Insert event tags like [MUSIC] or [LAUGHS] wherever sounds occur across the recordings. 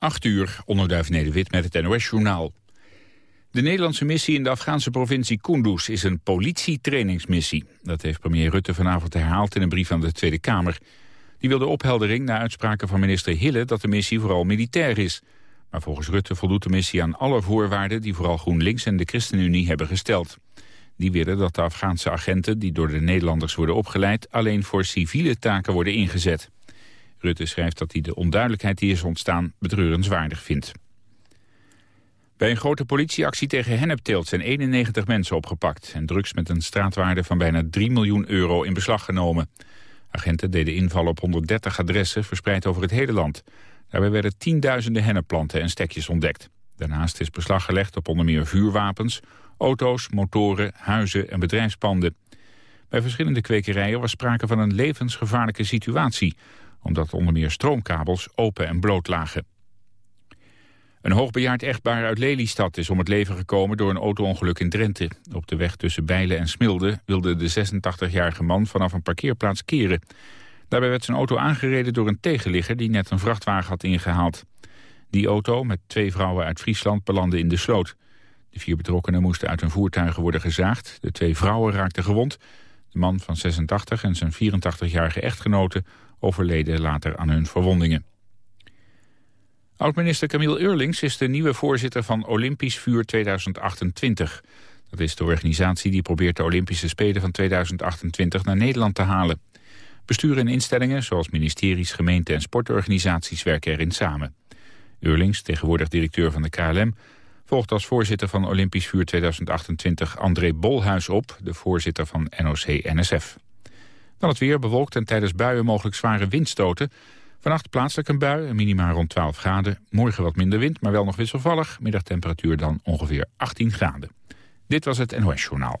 8 uur, onderduif Nederwit met het NOS-journaal. De Nederlandse missie in de Afghaanse provincie Kunduz is een politietrainingsmissie. Dat heeft premier Rutte vanavond herhaald in een brief aan de Tweede Kamer. Die wilde opheldering na uitspraken van minister Hille dat de missie vooral militair is. Maar volgens Rutte voldoet de missie aan alle voorwaarden die vooral GroenLinks en de ChristenUnie hebben gesteld. Die willen dat de Afghaanse agenten die door de Nederlanders worden opgeleid alleen voor civiele taken worden ingezet. Rutte schrijft dat hij de onduidelijkheid die is ontstaan betreurenswaardig vindt. Bij een grote politieactie tegen hennepteelt zijn 91 mensen opgepakt... en drugs met een straatwaarde van bijna 3 miljoen euro in beslag genomen. Agenten deden invallen op 130 adressen verspreid over het hele land. Daarbij werden tienduizenden hennepplanten en stekjes ontdekt. Daarnaast is beslag gelegd op onder meer vuurwapens, auto's, motoren, huizen en bedrijfspanden. Bij verschillende kwekerijen was sprake van een levensgevaarlijke situatie omdat onder meer stroomkabels open en bloot lagen. Een hoogbejaard echtpaar uit Lelystad is om het leven gekomen door een auto-ongeluk in Drenthe. Op de weg tussen Bijlen en Smilde wilde de 86-jarige man vanaf een parkeerplaats keren. Daarbij werd zijn auto aangereden door een tegenligger die net een vrachtwagen had ingehaald. Die auto met twee vrouwen uit Friesland belandde in de sloot. De vier betrokkenen moesten uit hun voertuigen worden gezaagd. De twee vrouwen raakten gewond. De man van 86 en zijn 84-jarige echtgenote overleden later aan hun verwondingen. Oud-minister Camille Eurlings is de nieuwe voorzitter van Olympisch Vuur 2028. Dat is de organisatie die probeert de Olympische Spelen van 2028 naar Nederland te halen. Bestuur en instellingen, zoals ministeries, gemeenten en sportorganisaties werken erin samen. Eurlings, tegenwoordig directeur van de KLM, volgt als voorzitter van Olympisch Vuur 2028 André Bolhuis op, de voorzitter van NOC-NSF. Dan het weer bewolkt en tijdens buien mogelijk zware windstoten. Vannacht plaatselijk een bui, een minima rond 12 graden. Morgen wat minder wind, maar wel nog wisselvallig. Middagtemperatuur dan ongeveer 18 graden. Dit was het NOS Journaal.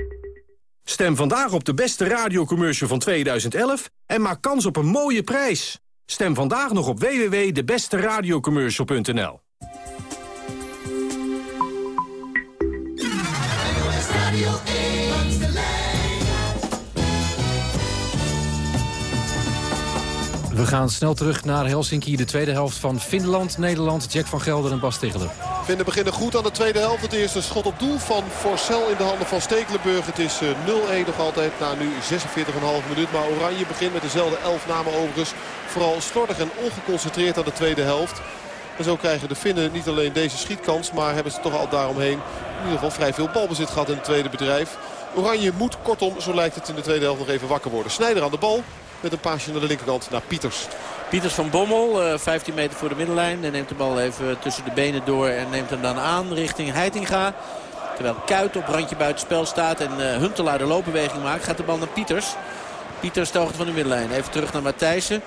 Stem vandaag op de beste radiocommercial van 2011 en maak kans op een mooie prijs. Stem vandaag nog op www.debesteradiocommercial.nl. We gaan snel terug naar Helsinki. De tweede helft van Finland, Nederland, Jack van Gelder en Bas Tegeler. Vinden beginnen goed aan de tweede helft. Het eerste schot op doel van Forcel in de handen van Stekelenburg. Het is 0-1 nog altijd na nu 46,5 minuut. Maar Oranje begint met dezelfde elf namen overigens. Vooral slordig en ongeconcentreerd aan de tweede helft. En zo krijgen de Finnen niet alleen deze schietkans, maar hebben ze toch al daaromheen in ieder geval vrij veel balbezit gehad in het tweede bedrijf. Oranje moet kortom, zo lijkt het in de tweede helft nog even wakker worden. Snijder aan de bal met een paasje naar de linkerkant naar Pieters. Pieters van Bommel, 15 meter voor de middenlijn. En neemt de bal even tussen de benen door en neemt hem dan aan richting Heitinga. Terwijl Kuit op randje buitenspel staat en Huntelaar de loopbeweging maakt, gaat de bal naar Pieters. Pieters hoogte van de middenlijn. Even terug naar Matthijssen.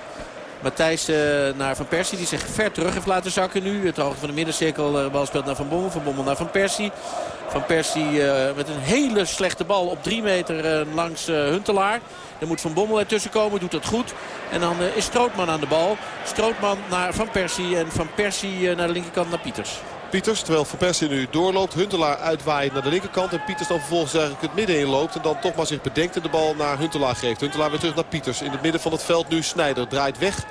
Matthijs naar Van Persie die zich ver terug heeft laten zakken nu. Het hoogte van de middencirkel. De bal speelt naar Van Bommel. Van Bommel naar Van Persie. Van Persie met een hele slechte bal op drie meter langs Huntelaar. Er moet Van Bommel ertussen komen. Doet dat goed. En dan is Strootman aan de bal. Strootman naar Van Persie. En Van Persie naar de linkerkant naar Pieters. Pieters, terwijl Van Persie nu doorloopt. Huntelaar uitwaait naar de linkerkant. En Pieters dan vervolgens eigenlijk het midden in loopt. En dan toch maar zich bedenkt en de bal naar Huntelaar geeft. Huntelaar weer terug naar Pieters. In het midden van het veld nu Snijder draait weg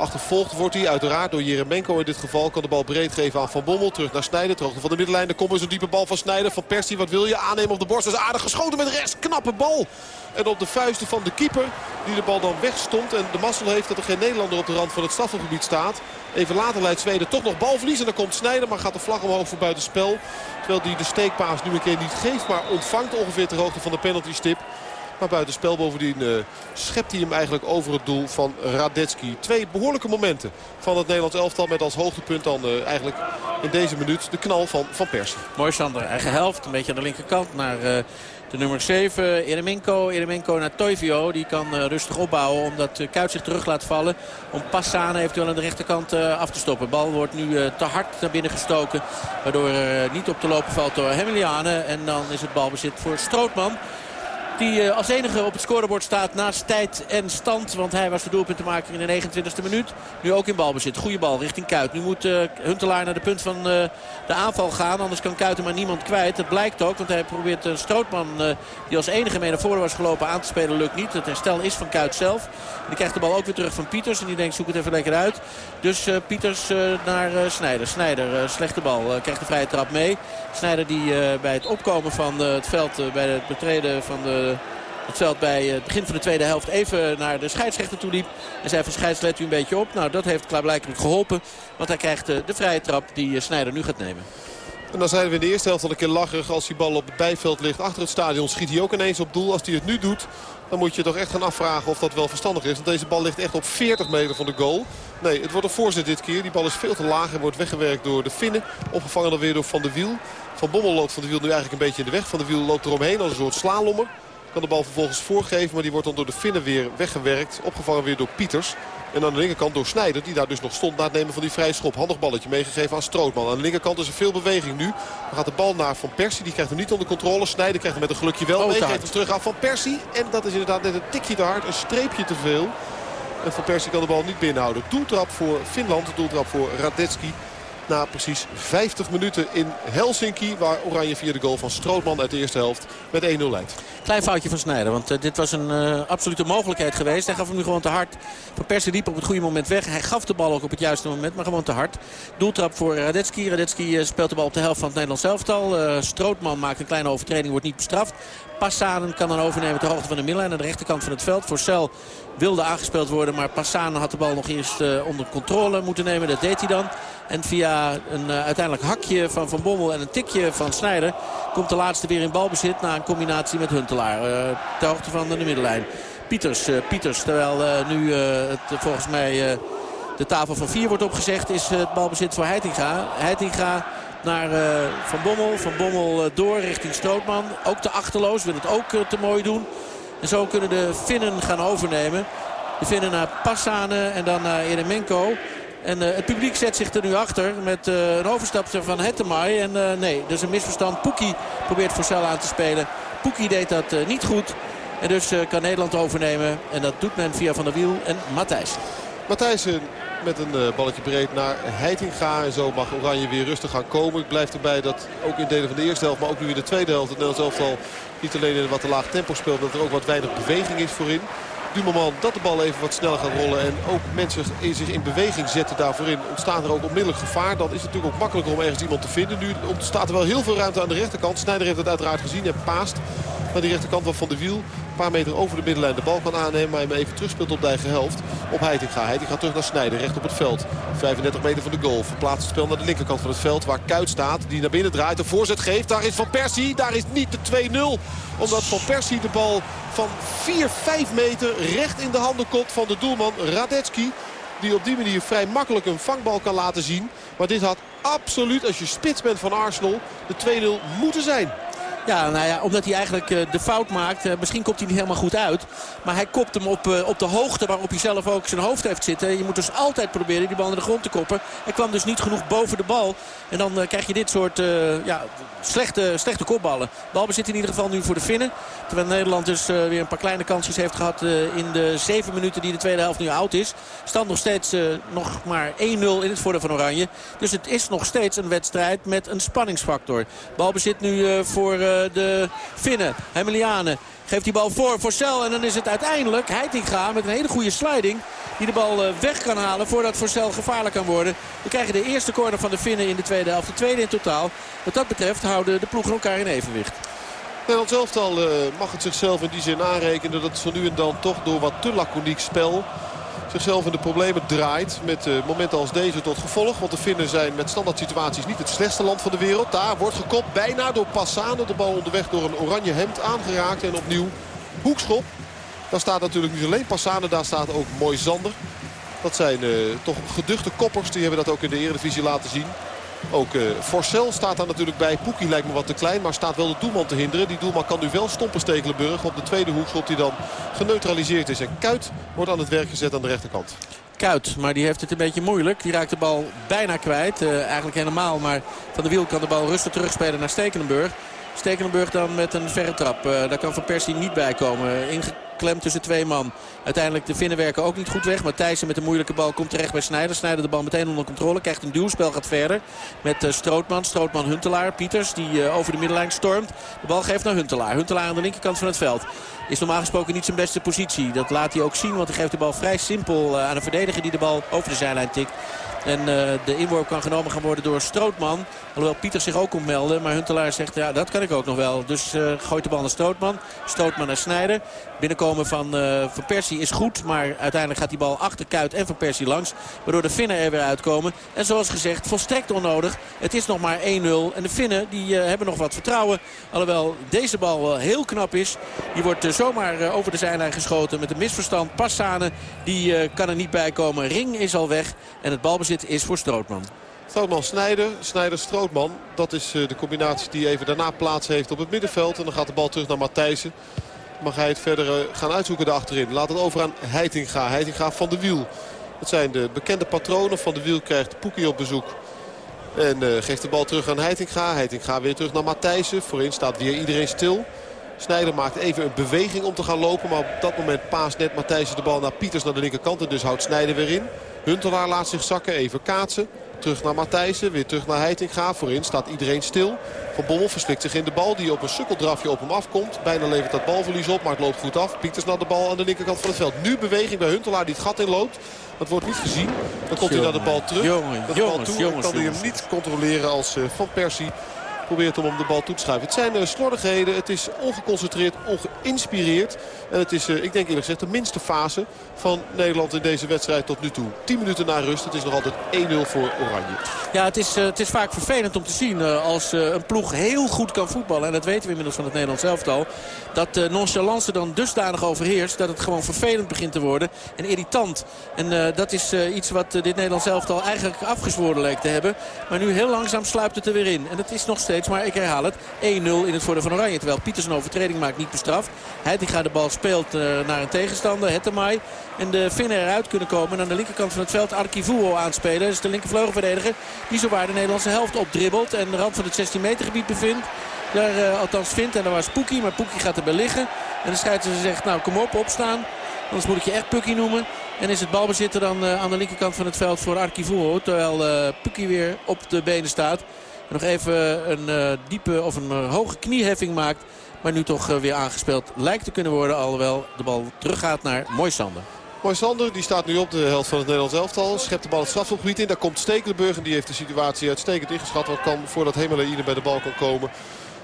Achtervolgd wordt hij uiteraard door Jeremenko in dit geval. Kan de bal breed geven aan Van Bommel. Terug naar Snijder. Terug van de middenlijn. Er komt een diepe bal van Snijder. Van Persie, wat wil je? Aannemen op de borst. Dat is aardig geschoten met rechts. Knappe bal. En op de vuisten van de keeper. Die de bal dan wegstond. En de mazzel heeft dat er geen Nederlander op de rand van het strafgebied staat. Even later leidt Zweden toch nog balverlies. En dan komt Snijder. Maar gaat de vlag omhoog voor buitenspel. Terwijl hij de steekpaas nu een keer niet geeft. Maar ontvangt ongeveer ter hoogte van de penaltystip. Maar buitenspel bovendien uh, schept hij hem eigenlijk over het doel van Radetski. Twee behoorlijke momenten van het Nederlands elftal. Met als hoogtepunt dan uh, eigenlijk in deze minuut de knal van Van Persie. Mooi Sander, eigen helft. Een beetje aan de linkerkant naar... Uh... De nummer 7, Eremenko. Eremenko naar Toivio. Die kan uh, rustig opbouwen omdat uh, Kuit zich terug laat vallen. Om Passane eventueel aan de rechterkant uh, af te stoppen. Bal wordt nu te hard naar binnen gestoken. Waardoor er niet op te lopen valt door Hemeliane. En dan is het balbezit voor Strootman. Die als enige op het scorebord staat naast tijd en stand. Want hij was de doelpuntenmaker in de 29e minuut. Nu ook in balbezit. Goede bal richting Kuit. Nu moet uh, Huntelaar naar de punt van uh, de aanval gaan. Anders kan Kuit er maar niemand kwijt. Dat blijkt ook. Want hij probeert een Strootman die als enige mee naar voren was gelopen aan te spelen. Lukt niet. Het herstel is van Kuit zelf. Die krijgt de bal ook weer terug van Pieters. En die denkt zoek het even lekker uit. Dus Pieters naar Snijder. Snijder slechte bal. krijgt de vrije trap mee. Snijder die bij het opkomen van het veld. bij het betreden van de het veld bij het begin van de tweede helft even naar de scheidsrechter toe liep. En zei van let u een beetje op. Nou dat heeft klaarblijkelijk geholpen. Want hij krijgt de vrije trap die Snijder nu gaat nemen. En dan zijn we in de eerste helft al een keer lacherig. Als die bal op het bijveld ligt achter het stadion schiet hij ook ineens op doel. Als hij het nu doet dan moet je toch echt gaan afvragen of dat wel verstandig is. Want deze bal ligt echt op 40 meter van de goal. Nee, het wordt een voorzet dit keer. Die bal is veel te laag en wordt weggewerkt door de Finnen. Opgevangen dan weer door Van de Wiel. Van Bommel loopt Van de Wiel nu eigenlijk een beetje in de weg. Van de Wiel loopt eromheen als een soort slalommer. Kan de bal vervolgens voorgeven, maar die wordt dan door de Finnen weer weggewerkt. Opgevangen weer door Pieters. En aan de linkerkant door Snijder, die daar dus nog stond na het nemen van die vrije schop. Handig balletje meegegeven aan Strootman. Aan de linkerkant is er veel beweging nu. Dan gaat de bal naar Van Persie, die krijgt hem niet onder controle. Snijder krijgt hem met een gelukje wel mee. Geeft hem terug aan Van Persie. En dat is inderdaad net een tikje te hard, een streepje te veel. En Van Persie kan de bal niet binnenhouden. Doeltrap voor Finland, doeltrap voor Radetski na precies 50 minuten in Helsinki. Waar Oranje via de goal van Strootman uit de eerste helft met 1-0 leidt. Klein foutje van Snijder, want uh, dit was een uh, absolute mogelijkheid geweest. Hij gaf hem nu gewoon te hard. Van Persie liep op het goede moment weg. Hij gaf de bal ook op het juiste moment, maar gewoon te hard. Doeltrap voor Radetski. Radetski uh, speelt de bal op de helft van het Nederlands elftal. Strootman maakt een kleine overtreding, wordt niet bestraft. Passanen kan dan overnemen ter hoogte van de middenlijn aan de rechterkant van het veld. Voor Cel wilde aangespeeld worden, maar Passanen had de bal nog eerst onder controle moeten nemen. Dat deed hij dan. En via een uh, uiteindelijk hakje van Van Bommel en een tikje van Snijder... komt de laatste weer in balbezit na een combinatie met Huntelaar. Uh, ter hoogte van de middenlijn. Pieters, Pieters terwijl nu het volgens mij de tafel van vier wordt opgezegd... is het balbezit voor Heitinga. Heitinga naar Van Bommel. Van Bommel door richting Strootman. Ook te achterloos, wil het ook te mooi doen. En zo kunnen de Finnen gaan overnemen. De Finnen naar Passane en dan naar Eremenko. En het publiek zet zich er nu achter met een overstapje van Hettemai. En nee, dat is een misverstand. Poekie probeert voor Cel aan te spelen. Poekie deed dat niet goed. En dus kan Nederland overnemen. En dat doet men via Van der Wiel en Matthijs. Matthijs met een balletje breed naar Heitinga. En zo mag Oranje weer rustig gaan komen. Ik blijf erbij dat ook in delen van de eerste helft, maar ook nu in de tweede helft... het Nederlands elftal niet alleen in wat te laag tempo speelt... dat er ook wat weinig beweging is voorin. Dumerman dat de bal even wat sneller gaat rollen. En ook mensen zich in beweging zetten daarvoor in. Ontstaat er ook onmiddellijk gevaar. Dan is het natuurlijk ook makkelijker om ergens iemand te vinden. Nu ontstaat er wel heel veel ruimte aan de rechterkant. Snijder heeft het uiteraard gezien en paast. Naar die rechterkant van Van de Wiel. Paar meter over de middenlijn de bal kan aannemen. Maar hem even terugspeelt op de eigen helft. Op Heitinga. Heitinga terug naar Snijder. Recht op het veld. 35 meter van de goal. Verplaatst het spel naar de linkerkant van het veld. Waar Kuit staat. Die naar binnen draait. Een voorzet geeft. Daar is Van Persie. Daar is niet de 2-0. Omdat Van Persie de bal van 4-5 meter recht in de handen komt van de doelman Radetski. Die op die manier vrij makkelijk een vangbal kan laten zien. Maar dit had absoluut, als je spits bent van Arsenal, de 2-0 moeten zijn. Ja, nou ja, omdat hij eigenlijk uh, de fout maakt. Uh, misschien komt hij niet helemaal goed uit. Maar hij kopt hem op, uh, op de hoogte waarop hij zelf ook zijn hoofd heeft zitten. Je moet dus altijd proberen die bal naar de grond te koppen. Hij kwam dus niet genoeg boven de bal. En dan krijg je dit soort ja, slechte, slechte kopballen. Balbezit in ieder geval nu voor de Finnen. Terwijl Nederland dus weer een paar kleine kansjes heeft gehad in de zeven minuten die de tweede helft nu oud is. Stand nog steeds nog maar 1-0 in het voordeel van Oranje. Dus het is nog steeds een wedstrijd met een spanningsfactor. Balbezit nu voor de Finnen. Hemelianen geeft die bal voor Forsell. En dan is het uiteindelijk Heitinga met een hele goede sliding. Die de bal weg kan halen voordat Forsell gevaarlijk kan worden. We krijgen de eerste corner van de Finnen in de tweede helft. De tweede in totaal. Wat dat betreft houden de ploegen elkaar in evenwicht. Nederland zelf al mag het zichzelf in die zin aanrekenen dat het zo nu en dan toch door wat te laconiek spel zichzelf in de problemen draait. Met uh, momenten als deze tot gevolg. Want de Finnen zijn met standaard situaties niet het slechtste land van de wereld. Daar wordt gekopt bijna door Passano. De bal onderweg door een oranje hemd aangeraakt. En opnieuw hoekschop. Daar staat natuurlijk niet alleen Passano. Daar staat ook Mooi Zander. Dat zijn uh, toch geduchte koppers. Die hebben dat ook in de Eredivisie laten zien. Ook uh, Forcel staat daar natuurlijk bij. Poekie lijkt me wat te klein, maar staat wel de doelman te hinderen. Die doelman kan nu wel stompen Stekelenburg. Op de tweede hoekschop die dan geneutraliseerd is. En Kuit wordt aan het werk gezet aan de rechterkant. Kuit, maar die heeft het een beetje moeilijk. Die raakt de bal bijna kwijt. Uh, eigenlijk helemaal, maar Van de Wiel kan de bal rustig terugspelen naar Stekelenburg. Stekelenburg dan met een verre trap. Uh, daar kan Van Persie niet bij komen. Inge klem tussen twee man. Uiteindelijk de Finnen werken ook niet goed weg. Maar Thijssen met een moeilijke bal komt terecht bij Snijder. Snijder de bal meteen onder controle. Krijgt een duwspel, gaat verder. Met uh, Strootman. Strootman Huntelaar. Pieters die uh, over de middenlijn stormt. De bal geeft naar Huntelaar. Huntelaar aan de linkerkant van het veld. Is normaal gesproken niet zijn beste positie. Dat laat hij ook zien. Want hij geeft de bal vrij simpel uh, aan een verdediger die de bal over de zijlijn tikt. En de inworp kan genomen gaan worden door Strootman. Alhoewel Pieter zich ook komt melden. Maar Huntelaar zegt ja dat kan ik ook nog wel. Dus uh, gooit de bal naar Strootman. Strootman naar Snijder. Binnenkomen van uh, Van Persie is goed. Maar uiteindelijk gaat die bal achter Kuit en Van Persie langs. Waardoor de Finnen er weer uitkomen. En zoals gezegd volstrekt onnodig. Het is nog maar 1-0. En de Finnen die hebben nog wat vertrouwen. Alhoewel deze bal wel heel knap is. Die wordt zomaar over de zijlijn geschoten met een misverstand. Passane die kan er niet bij komen. Ring is al weg. En het balbezit is voor Strootman. Strootman Snijder, Snijder Strootman. Dat is de combinatie die even daarna plaats heeft op het middenveld. En dan gaat de bal terug naar Matthijsen. Mag hij het verder gaan uitzoeken daarachterin. Laat het over aan Heitinga. Heitinga van de Wiel. Dat zijn de bekende patronen. Van de Wiel krijgt Poekie op bezoek. En uh, geeft de bal terug aan Heitinga. Heitinga weer terug naar Matthijsen. Voorin staat weer iedereen stil. Snijder maakt even een beweging om te gaan lopen. Maar op dat moment paast net Matthijsen de bal naar Pieters naar de linkerkant. En dus houdt Snijder weer in. Huntelaar laat zich zakken. Even kaatsen. Terug naar Matthijsen. Weer terug naar Heitinga. Voorin staat iedereen stil. Van Bommel verslikt zich in de bal. Die op een sukkeldrafje op hem afkomt. Bijna levert dat balverlies op. Maar het loopt goed af. Pieters naar de bal aan de linkerkant van het veld. Nu beweging bij Huntelaar die het gat inloopt. Dat wordt niet gezien. Dan komt hij naar de bal terug. Jongen, jongens, bal toe. jongens, kan hij hem niet controleren als uh, Van Persie probeert om hem de bal toe te schuiven. Het zijn uh, slordigheden. Het is ongeconcentreerd, ongeïnspireerd. En het is, uh, ik denk eerlijk gezegd, de minste fase van Nederland in deze wedstrijd tot nu toe. 10 minuten na rust. Het is nog altijd 1-0 voor Oranje. Ja, het is, uh, het is vaak vervelend om te zien als een ploeg heel goed kan voetballen. En dat weten we inmiddels van het Nederlands elftal. Dat nonchalance dan dusdanig overheerst dat het gewoon vervelend begint te worden. En irritant. En dat is iets wat dit Nederlands elftal eigenlijk afgezworen leek te hebben. Maar nu heel langzaam sluipt het er weer in. En het is nog steeds, maar ik herhaal het, 1-0 in het voordeel van Oranje. Terwijl Pieters een overtreding maakt, niet bestraft. Heitinga de bal speelt uh, naar een tegenstander, Hettemai. En de Finnen eruit kunnen komen. En aan de linkerkant van het veld Arkivuo aanspelen. Dat is de linkervleugelverdediger die zowaar de Nederlandse helft opdribbelt. En de rand van het 16 meter gebied bevindt. Daar uh, althans vindt. En daar was Poekie. Maar Poekie gaat erbij liggen. En de scheidsrechter zegt, nou kom op, opstaan. Anders moet ik je echt Pukkie noemen. En is het balbezitter dan uh, aan de linkerkant van het veld voor Arkivuo. Terwijl uh, weer op de benen staat. Nog even een uh, diepe of een hoge knieheffing maakt. Maar nu toch weer aangespeeld lijkt te kunnen worden. Alhoewel de bal teruggaat naar Moisander. Moisander die staat nu op de helft van het Nederlands elftal. Schept de bal het strafschopgebied in. Daar komt Stekelenburg en die heeft de situatie uitstekend ingeschat. Wat kan voordat Hemelaine bij de bal kan komen.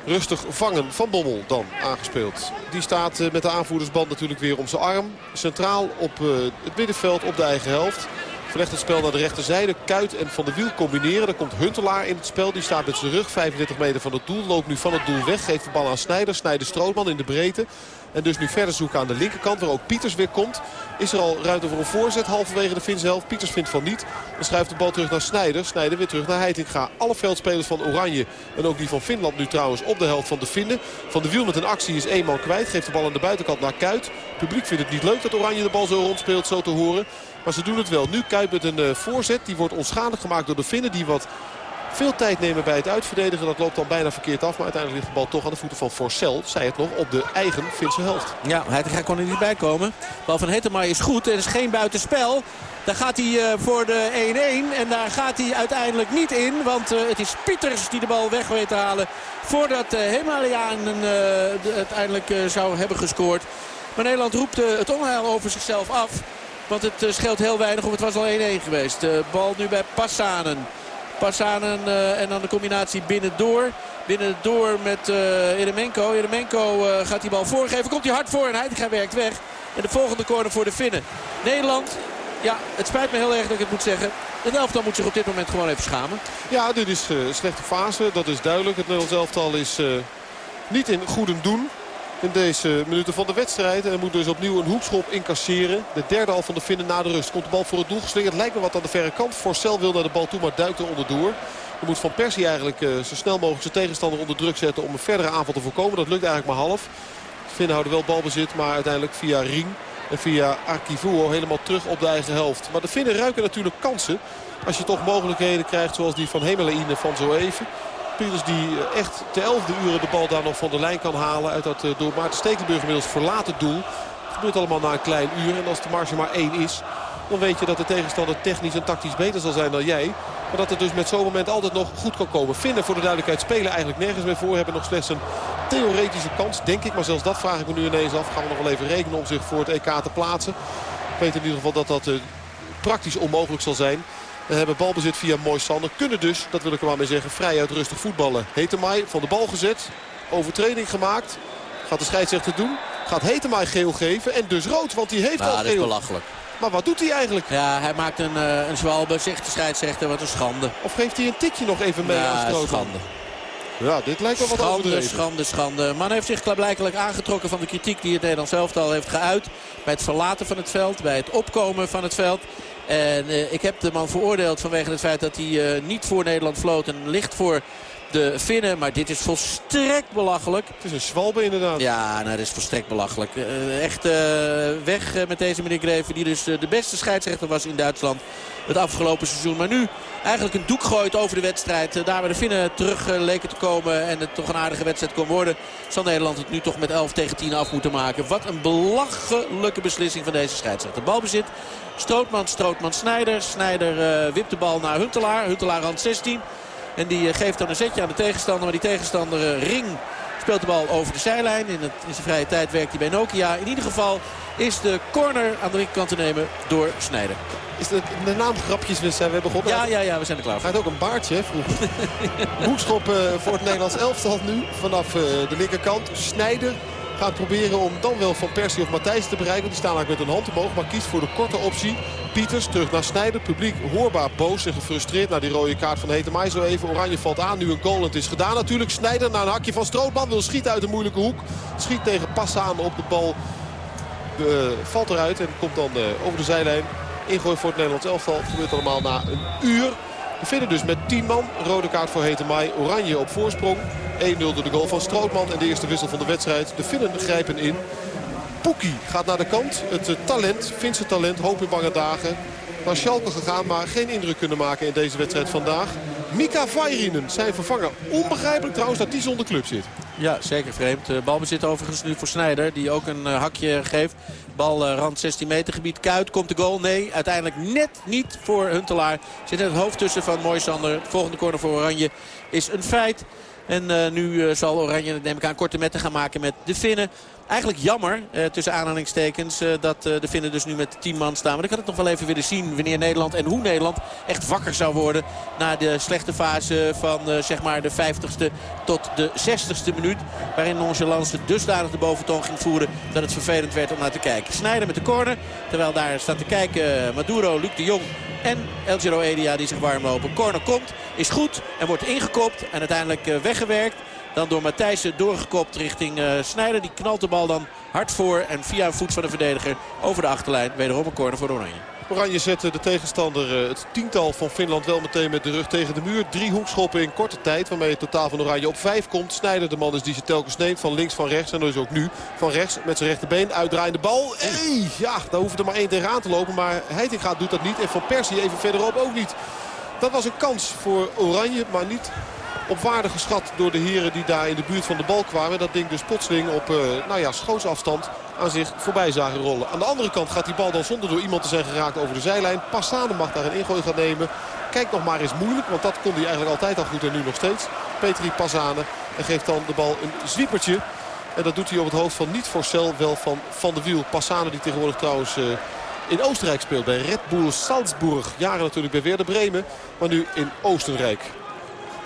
Rustig vangen. Van Bommel dan aangespeeld. Die staat met de aanvoerdersband natuurlijk weer om zijn arm. Centraal op het middenveld op de eigen helft. Verlegt het spel naar de rechterzijde. Kuit en Van de Wiel combineren. Dan komt Huntelaar in het spel. Die staat met zijn rug 35 meter van het doel. Loopt nu van het doel weg. Geeft de bal aan Snijder. Snijder Strootman in de breedte. En dus nu verder zoeken aan de linkerkant. Waar ook Pieters weer komt. Is er al ruimte voor een voorzet halverwege de Finse helft. Pieters vindt van niet. Dan schuift de bal terug naar Snijder. Snijder weer terug naar Heitinga. Alle veldspelers van Oranje. En ook die van Finland nu trouwens op de helft van de Finnen. Van de Wiel met een actie is één man kwijt. Geeft de bal aan de buitenkant naar Kuit. Het publiek vindt het niet leuk dat Oranje de bal zo rondspeelt. Zo te horen. Maar ze doen het wel. Nu Kuit met een uh, voorzet. Die wordt onschadelijk gemaakt door de Finnen. Die wat veel tijd nemen bij het uitverdedigen. Dat loopt dan bijna verkeerd af. Maar uiteindelijk ligt de bal toch aan de voeten van Forcel. Zij het nog op de eigen Finse helft. Ja, hij kon er niet bij komen. Bal van Hettemai is goed. Er is geen buitenspel. Daar gaat hij uh, voor de 1-1. En daar gaat hij uiteindelijk niet in. Want uh, het is Pieters die de bal weg weet te halen. Voordat Hemalianen uiteindelijk zou hebben gescoord. Maar Nederland roept het onheil over zichzelf af. Want het scheelt heel weinig of het was al 1-1 geweest. De bal nu bij Passanen. Passanen en dan de combinatie binnendoor. Binnendoor met uh, Eremenko. Eremenko gaat die bal voorgeven. Komt hij hard voor en Heitinga werkt weg. En de volgende corner voor de Finnen. Nederland ja, het spijt me heel erg dat ik het moet zeggen. De elftal moet zich op dit moment gewoon even schamen. Ja, dit is een uh, slechte fase. Dat is duidelijk. Het Nederlands elftal is uh, niet in goede doen in deze minuten van de wedstrijd. En moet dus opnieuw een hoekschop incasseren. De derde al van de Finnen na de rust. Komt de bal voor het doel geslingerd. Lijkt me wat aan de verre kant. Forcel wil naar de bal toe, maar duikt er onderdoor. Dan moet Van Persie eigenlijk uh, zo snel mogelijk zijn tegenstander onder druk zetten... om een verdere aanval te voorkomen. Dat lukt eigenlijk maar half. De Finnen houden wel balbezit, maar uiteindelijk via Ring en via Arkivuo helemaal terug op de eigen helft. Maar de Finnen ruiken natuurlijk kansen. Als je toch mogelijkheden krijgt zoals die van Hemelaine van zo even. Pieters die echt te elfde uren de bal daar nog van de lijn kan halen. Uit dat door Maarten Stekelenburg inmiddels verlaten doel. Het gebeurt allemaal na een klein uur. En als de marge maar één is, dan weet je dat de tegenstander technisch en tactisch beter zal zijn dan jij. Maar dat het dus met zo'n moment altijd nog goed kan komen. Finnen voor de duidelijkheid spelen eigenlijk nergens meer voor. Hebben nog slechts een theoretische kans, denk ik. Maar zelfs dat vraag ik me nu ineens af. Gaan we nog wel even rekenen om zich voor het EK te plaatsen. Ik weet in ieder geval dat dat uh, praktisch onmogelijk zal zijn. We hebben balbezit via Moisander. Kunnen dus, dat wil ik er maar mee zeggen, vrij uit rustig voetballen. Hetemai van de bal gezet. Overtreding gemaakt. Gaat de scheidsrechter doen. Gaat Hetemai geel geven. En dus rood, want die heeft nou, al geel. Dat is belachelijk. Maar wat doet hij eigenlijk? Ja, hij maakt een, uh, een zwalbe, zegt de scheidsrechter, wat een schande. Of geeft hij een tikje nog even mee ja, aan Strootman? schande. Ja, dit lijkt wel wat schande, overdreven. Schande, schande. Man heeft zich klaarblijkelijk aangetrokken van de kritiek die het Nederlands elftal heeft geuit. Bij het verlaten van het veld, bij het opkomen van het veld. En uh, ik heb de man veroordeeld vanwege het feit dat hij uh, niet voor Nederland floot. En licht voor de Finnen. Maar dit is volstrekt belachelijk. Het is een zwalbe inderdaad. Ja, nou, dat is volstrekt belachelijk. Uh, echt uh, weg met deze meneer Greven. Die dus de beste scheidsrechter was in Duitsland het afgelopen seizoen. Maar nu eigenlijk een doek gooit over de wedstrijd. daar waar de Finnen terug leken te komen en het toch een aardige wedstrijd kon worden. Zal Nederland het nu toch met 11 tegen 10 af moeten maken. Wat een belachelijke beslissing van deze scheidsrechter. Balbezit. Strootman, Strootman, Snijder. Snijder uh, wipt de bal naar Huntelaar. Huntelaar rand 16. En die geeft dan een zetje aan de tegenstander. Maar die tegenstander uh, Ring speelt de bal over de zijlijn. In, het, in zijn vrije tijd werkt hij bij Nokia. In ieder geval is de corner aan de linkerkant te nemen door Snijder. Is de, de naamgrapjes zijn we begonnen? Ja, ja, ja, we zijn er klaar voor. Hij had ook een baardje vroeger. [LAUGHS] Hoekschop uh, voor het Nederlands elftal nu. Vanaf uh, de linkerkant. Snijder gaat proberen om dan wel Van Persie of Matthijs te bereiken. Die staan eigenlijk met een hand omhoog. Maar kiest voor de korte optie. Pieters terug naar Snijder. Publiek hoorbaar boos en gefrustreerd naar die rode kaart van Hetemai zo even. Oranje valt aan. Nu een goal het is gedaan natuurlijk. Snijder naar een hakje van Strootman. Wil schieten uit een moeilijke hoek. Schiet tegen Passa op de bal. Uh, valt eruit en komt dan uh, over de zijlijn. Ingooi voor het Nederlands elftal. Het gebeurt allemaal na een uur. We vinden dus met 10 man. Rode kaart voor Hetemai. Oranje op voorsprong. 1-0 door de goal van Strootman. En de eerste wissel van de wedstrijd. De Finnen grijpen in. Poekie gaat naar de kant. Het uh, talent, Finse talent, hoop in bange dagen. Naar Schalke gegaan, maar geen indruk kunnen maken in deze wedstrijd vandaag. Mika Vairinen, zijn vervanger. Onbegrijpelijk trouwens dat die zonder club zit. Ja, zeker vreemd. Uh, balbezit overigens nu voor Snijder. Die ook een uh, hakje geeft. Bal uh, rand 16 meter gebied. Kuit komt de goal. Nee, uiteindelijk net niet voor Huntelaar. Zit het hoofd tussen van Moisander. Volgende corner voor Oranje is een feit. En nu zal Oranje, neem ik aan, korte metten gaan maken met de Finnen. Eigenlijk jammer, uh, tussen aanhalingstekens, dat de Finnen dus nu met 10 man staan. Maar ik had het nog wel even willen zien wanneer Nederland en hoe Nederland echt wakker zou worden. Na de slechte fase van zeg maar de 50ste tot de 60ste minuut. Waarin Nonchalance dusdanig de boventoon ging voeren dat het vervelend werd om naar te kijken. Snijden met de corner, terwijl daar staat te kijken Maduro, Luc de Jong en El Giro Edia die zich warm lopen. Corner komt, is goed en wordt ingekopt en uiteindelijk weggewerkt. Dan door Matthijssen doorgekopt richting uh, Snijder. Die knalt de bal dan hard voor en via een voet van de verdediger over de achterlijn. Wederom een corner voor Oranje. Oranje zette de tegenstander, het tiental van Finland, wel meteen met de rug tegen de muur. Drie hoekschoppen in korte tijd, waarmee het totaal van Oranje op vijf komt. Snijder, de man is die ze telkens neemt, van links, van rechts. En dus ook nu van rechts met zijn rechterbeen. Uitdraaiende bal. Hey, ja, daar hoeft er maar één tegenaan te lopen. Maar Heitinga doet dat niet. En Van Persie even verderop ook niet. Dat was een kans voor Oranje, maar niet op waarde geschat door de heren die daar in de buurt van de bal kwamen. Dat ding dus plotseling op uh, nou ja, schootsafstand aan zich voorbij zagen rollen. Aan de andere kant gaat die bal dan zonder door iemand te zijn geraakt over de zijlijn. Passane mag daar een ingooi gaan nemen. Kijk nog maar eens moeilijk, want dat kon hij eigenlijk altijd al goed en nu nog steeds. Petri Passane en geeft dan de bal een zwiepertje. En dat doet hij op het hoofd van niet Forcel, wel van Van de Wiel. Passane die tegenwoordig trouwens... Uh, in Oostenrijk speelt bij Red Bull Salzburg. Jaren natuurlijk bij Werder Bremen, maar nu in Oostenrijk.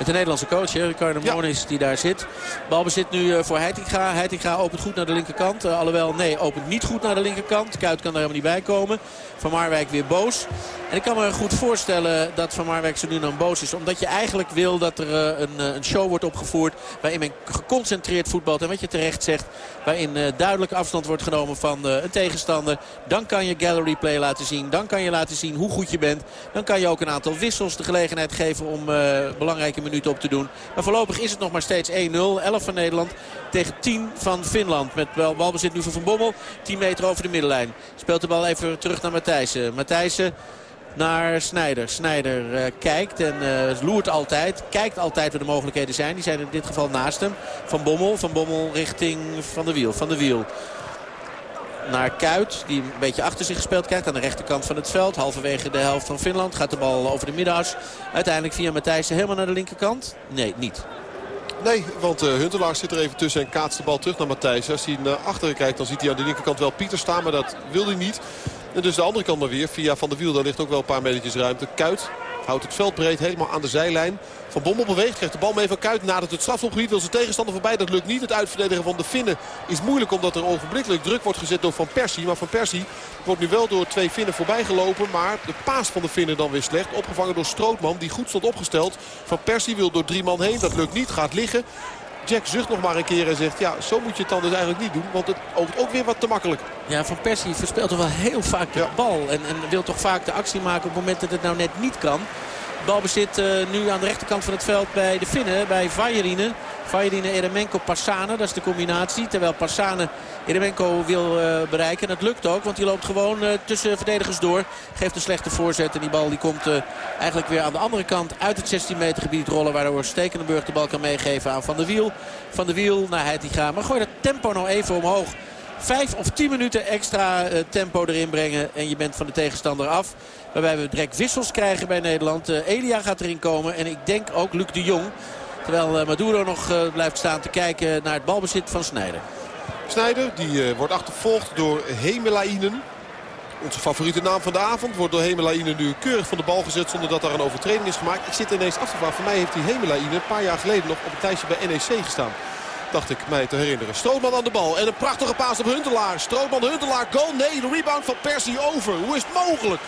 Met de Nederlandse coach, Ricardo ja. Die daar zit. Balbezit nu eh, voor Heitinga. Heitinga opent goed naar de linkerkant. Uh, alhoewel, nee, opent niet goed naar de linkerkant. Kuit kan er helemaal niet bij komen. Van Marwijk weer boos. En ik kan me goed voorstellen dat Van Marwijk zo nu dan boos is. Omdat je eigenlijk wil dat er uh, een, een, show wordt opgevoerd. Waarin men geconcentreerd voetbalt. En wat je terecht zegt. Waarin duidelijk afstand wordt genomen van een tegenstander. Dan kan je gallery play laten zien. Dan kan je laten zien hoe goed je bent. Dan kan je ook een aantal wissels de gelegenheid geven om belangrijke minuten op te doen. Maar voorlopig is het nog maar steeds 1-0. 11 van Nederland tegen 10 van Finland. Met balbezit nu Van Bommel. 10 meter over de middenlijn. Speelt de bal even terug naar Matthijssen. Naar Snijder. Snijder uh, kijkt en uh, loert altijd. Kijkt altijd waar de mogelijkheden zijn. Die zijn in dit geval naast hem. Van Bommel. Van Bommel richting Van de Wiel. Van de Wiel naar Kuit. Die een beetje achter zich gespeeld krijgt aan de rechterkant van het veld. Halverwege de helft van Finland gaat de bal over de middags. Uiteindelijk via Matthijssen helemaal naar de linkerkant. Nee, niet. Nee, want uh, Huntelaar zit er even tussen en kaatst de bal terug naar Matthijs. Als hij naar achteren kijkt, dan ziet hij aan de linkerkant wel Pieter staan. Maar dat wil hij niet. En dus de andere kant maar weer. Via Van der Wiel, daar ligt ook wel een paar metertjes ruimte. Kuit houdt het veld breed helemaal aan de zijlijn. Van Bommel beweegt, krijgt de bal mee van Kuit. Nadat het strafschopgebied wil zijn tegenstander voorbij. Dat lukt niet. Het uitverdedigen van de Finnen is moeilijk omdat er ogenblikkelijk druk wordt gezet door Van Persie. Maar Van Persie wordt nu wel door twee Finnen voorbij gelopen. Maar de paas van de Finnen dan weer slecht. Opgevangen door Strootman die goed stond opgesteld. Van Persie wil door drie man heen. Dat lukt niet. Gaat liggen. Jack zucht nog maar een keer en zegt... ja, zo moet je het dan dus eigenlijk niet doen. Want het oogt ook weer wat te makkelijk. Ja, Van Persie verspeelt toch wel heel vaak de bal. En, en wil toch vaak de actie maken op het moment dat het nou net niet kan. Balbezit uh, nu aan de rechterkant van het veld bij de Finnen, bij Vajerine. Vajerine, Eremenko, Passane, dat is de combinatie. Terwijl Passane Eremenko wil uh, bereiken. En dat lukt ook, want die loopt gewoon uh, tussen verdedigers door. Geeft een slechte voorzet en die bal die komt eigenlijk weer aan de andere kant uit het 16 meter gebied rollen. Waardoor Stekenenburg de bal kan meegeven aan Van der Wiel. Van der Wiel naar Heitinga. Maar gooi dat tempo nou even omhoog. Vijf of tien minuten extra tempo erin brengen en je bent van de tegenstander af. Waarbij we direct wissels krijgen bij Nederland. Uh, Elia gaat erin komen en ik denk ook Luc de Jong. Terwijl uh, Maduro nog uh, blijft staan te kijken naar het balbezit van Snijder. Snijder die wordt achtervolgd door Hemelainen. Onze favoriete naam van de avond wordt door Hemelainen nu keurig van de bal gezet zonder dat daar een overtreding is gemaakt. Ik zit ineens af te. Voor mij heeft die Hemelainen een paar jaar geleden nog op een tijdje bij NEC gestaan dacht ik mij te herinneren. Strootman aan de bal en een prachtige paas op Huntelaar. Strootman, Huntelaar, goal. Nee, de rebound van Persie over. Hoe is het mogelijk?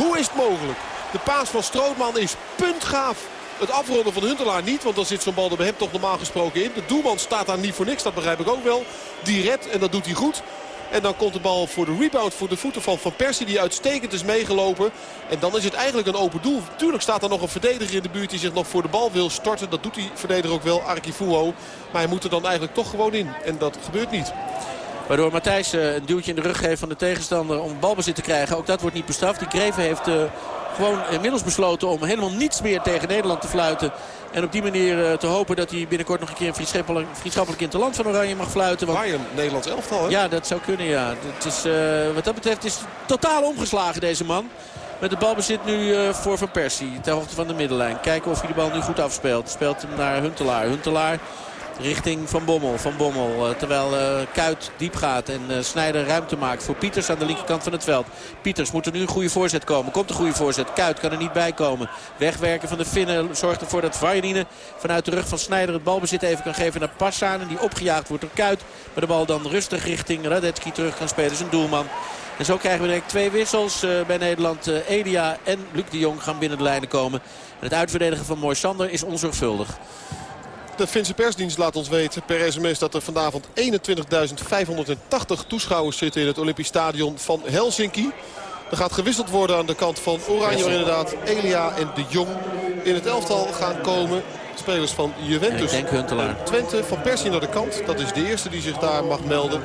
Hoe is het mogelijk? De paas van Strootman is puntgaaf. Het afronden van Huntelaar niet, want dan zit zo'n bal er bij hem toch normaal gesproken in. De doelman staat daar niet voor niks, dat begrijp ik ook wel. Die redt en dat doet hij goed. En dan komt de bal voor de rebound voor de voeten van Van Persie die uitstekend is meegelopen. En dan is het eigenlijk een open doel. Tuurlijk staat er nog een verdediger in de buurt die zich nog voor de bal wil storten. Dat doet die verdediger ook wel, Arki Fuho. Maar hij moet er dan eigenlijk toch gewoon in. En dat gebeurt niet. Waardoor Matthijs eh, een duwtje in de rug geeft van de tegenstander om balbezit te krijgen. Ook dat wordt niet bestraft. Die Greven heeft uh, gewoon inmiddels besloten om helemaal niets meer tegen Nederland te fluiten. En op die manier uh, te hopen dat hij binnenkort nog een keer een vriendschappelijk, vriendschappelijk interland van Oranje mag fluiten. Want... Bayern, Nederlands elftal hè? Ja, dat zou kunnen ja. Het is, wat dat betreft is totaal omgeslagen deze man. Met de balbezit nu voor Van Persie. Ter hoogte van de middenlijn. Kijken of hij de bal nu goed afspeelt. Speelt hem naar Huntelaar. Huntelaar richting Van Bommel. Van Bommel uh, terwijl uh, Kuit diep gaat en uh, Snijder ruimte maakt voor Pieters aan de linkerkant van het veld. Pieters moet er nu een goede voorzet komen. Komt een goede voorzet. Kuit kan er niet bij komen. Wegwerken van de Finnen zorgt ervoor dat Vajdine vanuit de rug van Snijder het balbezit even kan geven naar Passaan. En die opgejaagd wordt door Kuit. Maar de bal dan rustig richting Radetski terug kan spelen. Zijn doelman. En zo krijgen we direct twee wissels bij Nederland. Elia en Luc de Jong gaan binnen de lijnen komen. En het uitverdedigen van Moisander is onzorgvuldig. De Finse persdienst laat ons weten per sms dat er vanavond 21.580 toeschouwers zitten in het Olympisch Stadion van Helsinki. Er gaat gewisseld worden aan de kant van Oranje inderdaad Elia en De Jong in het elftal gaan komen. Spelers van Juventus. denk Huntelaar. Twente van Persie naar de kant. Dat is de eerste die zich daar mag melden.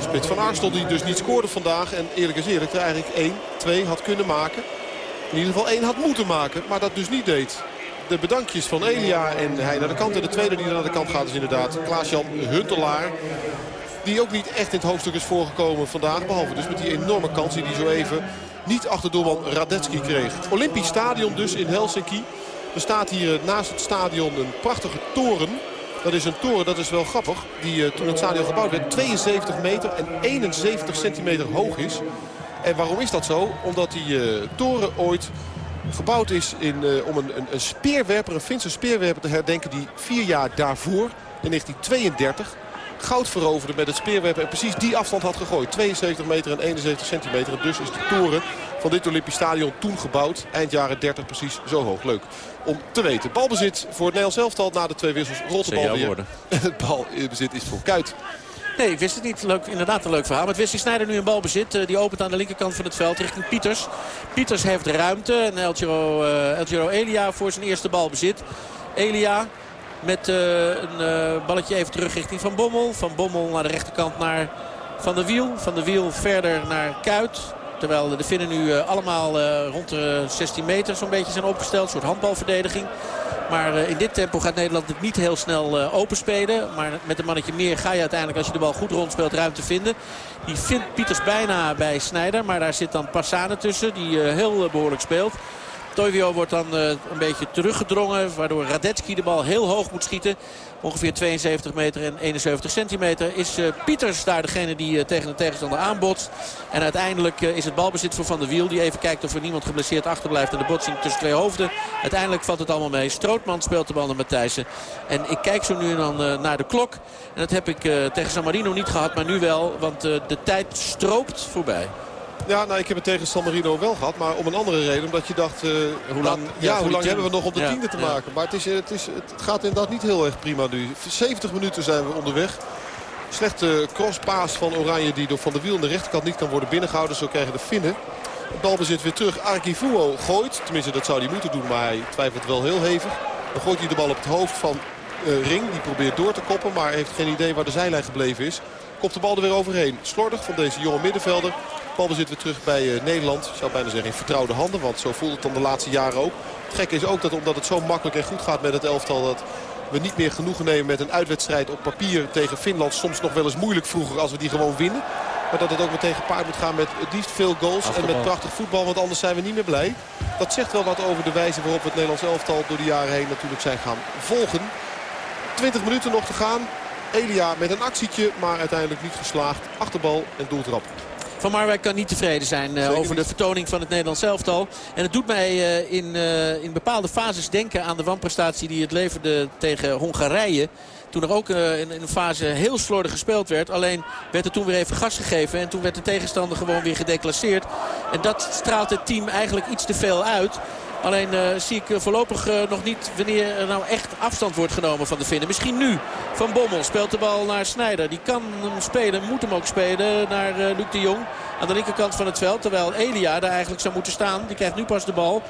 Spits van Arstel die dus niet scoorde vandaag. En eerlijk is eerlijk er eigenlijk 1, 2 had kunnen maken. In ieder geval 1 had moeten maken, maar dat dus niet deed. De bedankjes van Elia en hij naar de kant. En de tweede die naar de kant gaat is inderdaad Klaas-Jan Huntelaar. Die ook niet echt in het hoofdstuk is voorgekomen vandaag. Behalve dus met die enorme kans die zo even niet achter doelman Radetski kreeg. Olympisch stadion dus in Helsinki. Er staat hier naast het stadion een prachtige toren. Dat is een toren, dat is wel grappig. Die uh, toen het stadion gebouwd werd 72 meter en 71 centimeter hoog is. En waarom is dat zo? Omdat die uh, toren ooit gebouwd is in, uh, om een, een, een, speerwerper, een Finse speerwerper te herdenken... die vier jaar daarvoor, in 1932, goud veroverde met het speerwerpen. En precies die afstand had gegooid. 72 meter en 71 centimeter. En dus is de toren van dit Olympisch Stadion toen gebouwd. Eind jaren 30 precies zo hoog. Leuk om te weten. Balbezit voor het Nederlands elftal na de twee wissels. Bal weer. [LAUGHS] Het balbezit is voor Kuit. Nee, wist het niet. Leuk, inderdaad een leuk verhaal. Met Wesley Sneijder nu een balbezit. Uh, die opent aan de linkerkant van het veld richting Pieters. Pieters heeft ruimte. En El Giro, uh, El Giro Elia voor zijn eerste balbezit. Elia met uh, een balletje even terug richting Van Bommel. Van Bommel naar de rechterkant naar Van der Wiel. Van der Wiel verder naar Kuit. Terwijl de Finnen nu allemaal rond de 16 meter zo'n beetje zijn opgesteld. Een soort handbalverdediging. Maar in dit tempo gaat Nederland het niet heel snel openspelen. Maar met een mannetje meer ga je uiteindelijk als je de bal goed rondspeelt ruimte vinden. Die vindt Pieters bijna bij Snijder. Maar daar zit dan Passane tussen die heel behoorlijk speelt. Toivio wordt dan een beetje teruggedrongen. Waardoor Radetski de bal heel hoog moet schieten. Ongeveer 72 meter en 71 centimeter. Is uh, Pieters daar degene die uh, tegen de tegenstander aanbotst. En uiteindelijk is het balbezit voor Van der Wiel. Die even kijkt of er niemand geblesseerd achterblijft. En de botsing tussen twee hoofden. Uiteindelijk valt het allemaal mee. Strootman speelt de bal naar Matthijssen. En ik kijk zo nu en dan naar de klok. En dat heb ik tegen San Marino niet gehad. Maar nu wel. Want de tijd stroopt voorbij. Ja, nou, ik heb het tegen San Marino wel gehad. Maar om een andere reden. Omdat je dacht, uh, hoe lang, ja, ja hoe lang hebben we nog om de ja, tiende te maken. Maar het, is, het, is, het gaat inderdaad niet heel erg prima nu. 70 minuten zijn we onderweg. Slechte crosspaas van Oranje die door Van der Wiel aan de rechterkant niet kan worden binnengehouden. Zo krijgen de Finnen. Het balbezit weer terug. Arkivuo gooit. Tenminste, dat zou hij moeten doen. Maar hij twijfelt wel heel hevig. Dan gooit hij de bal op het hoofd van uh, Ring. Die probeert door te koppen. Maar heeft geen idee waar de zijlijn gebleven is. Kopt de bal er weer overheen. Slordig van deze jonge middenvelder. Balbezit weer terug bij uh, Nederland. Ik zou bijna zeggen in vertrouwde handen. Want zo voelt het dan de laatste jaren ook. Het gekke is ook dat omdat het zo makkelijk en goed gaat met het elftal... dat we niet meer genoegen nemen met een uitwedstrijd op papier tegen Finland. Soms nog wel eens moeilijk vroeger als we die gewoon winnen. Maar dat het ook meteen gepaard moet gaan met het liefst veel goals. En met prachtig voetbal, want anders zijn we niet meer blij. Dat zegt wel wat over de wijze waarop we het Nederlands elftal door de jaren heen natuurlijk zijn gaan volgen. 20 minuten nog te gaan. Elia met een actietje, maar uiteindelijk niet geslaagd. Achterbal en doeltrap. Van Marwijk kan niet tevreden zijn uh, over de vertoning van het Nederlands elftal. En het doet mij uh, in, uh, in bepaalde fases denken aan de wanprestatie die het leverde tegen Hongarije. Toen er ook in, in een fase heel slordig gespeeld werd. Alleen werd er toen weer even gas gegeven. En toen werd de tegenstander gewoon weer gedeclasseerd. En dat straalt het team eigenlijk iets te veel uit. Alleen uh, zie ik voorlopig uh, nog niet wanneer er nou echt afstand wordt genomen van de Finnen. Misschien nu. Van Bommel speelt de bal naar Snijder. Die kan hem spelen, moet hem ook spelen naar Luc de Jong. Aan de linkerkant van het veld. Terwijl Elia daar eigenlijk zou moeten staan. Die krijgt nu pas de bal.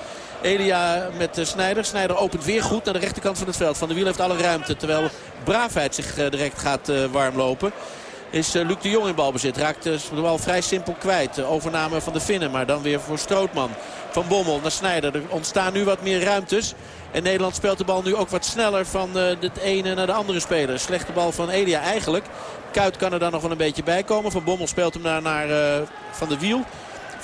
Elia met Snijder. Snijder opent weer goed naar de rechterkant van het veld. Van de Wiel heeft alle ruimte. Terwijl Braafheid zich direct gaat warm lopen is Luc de Jong in balbezit. Raakt de bal vrij simpel kwijt. Overname van de Finnen, maar dan weer voor Strootman. Van Bommel naar Snijder. Er ontstaan nu wat meer ruimtes. En Nederland speelt de bal nu ook wat sneller van de ene naar de andere speler. Slechte bal van Elia eigenlijk. Kuit kan er dan nog wel een beetje bij komen. Van Bommel speelt hem naar, naar Van de Wiel.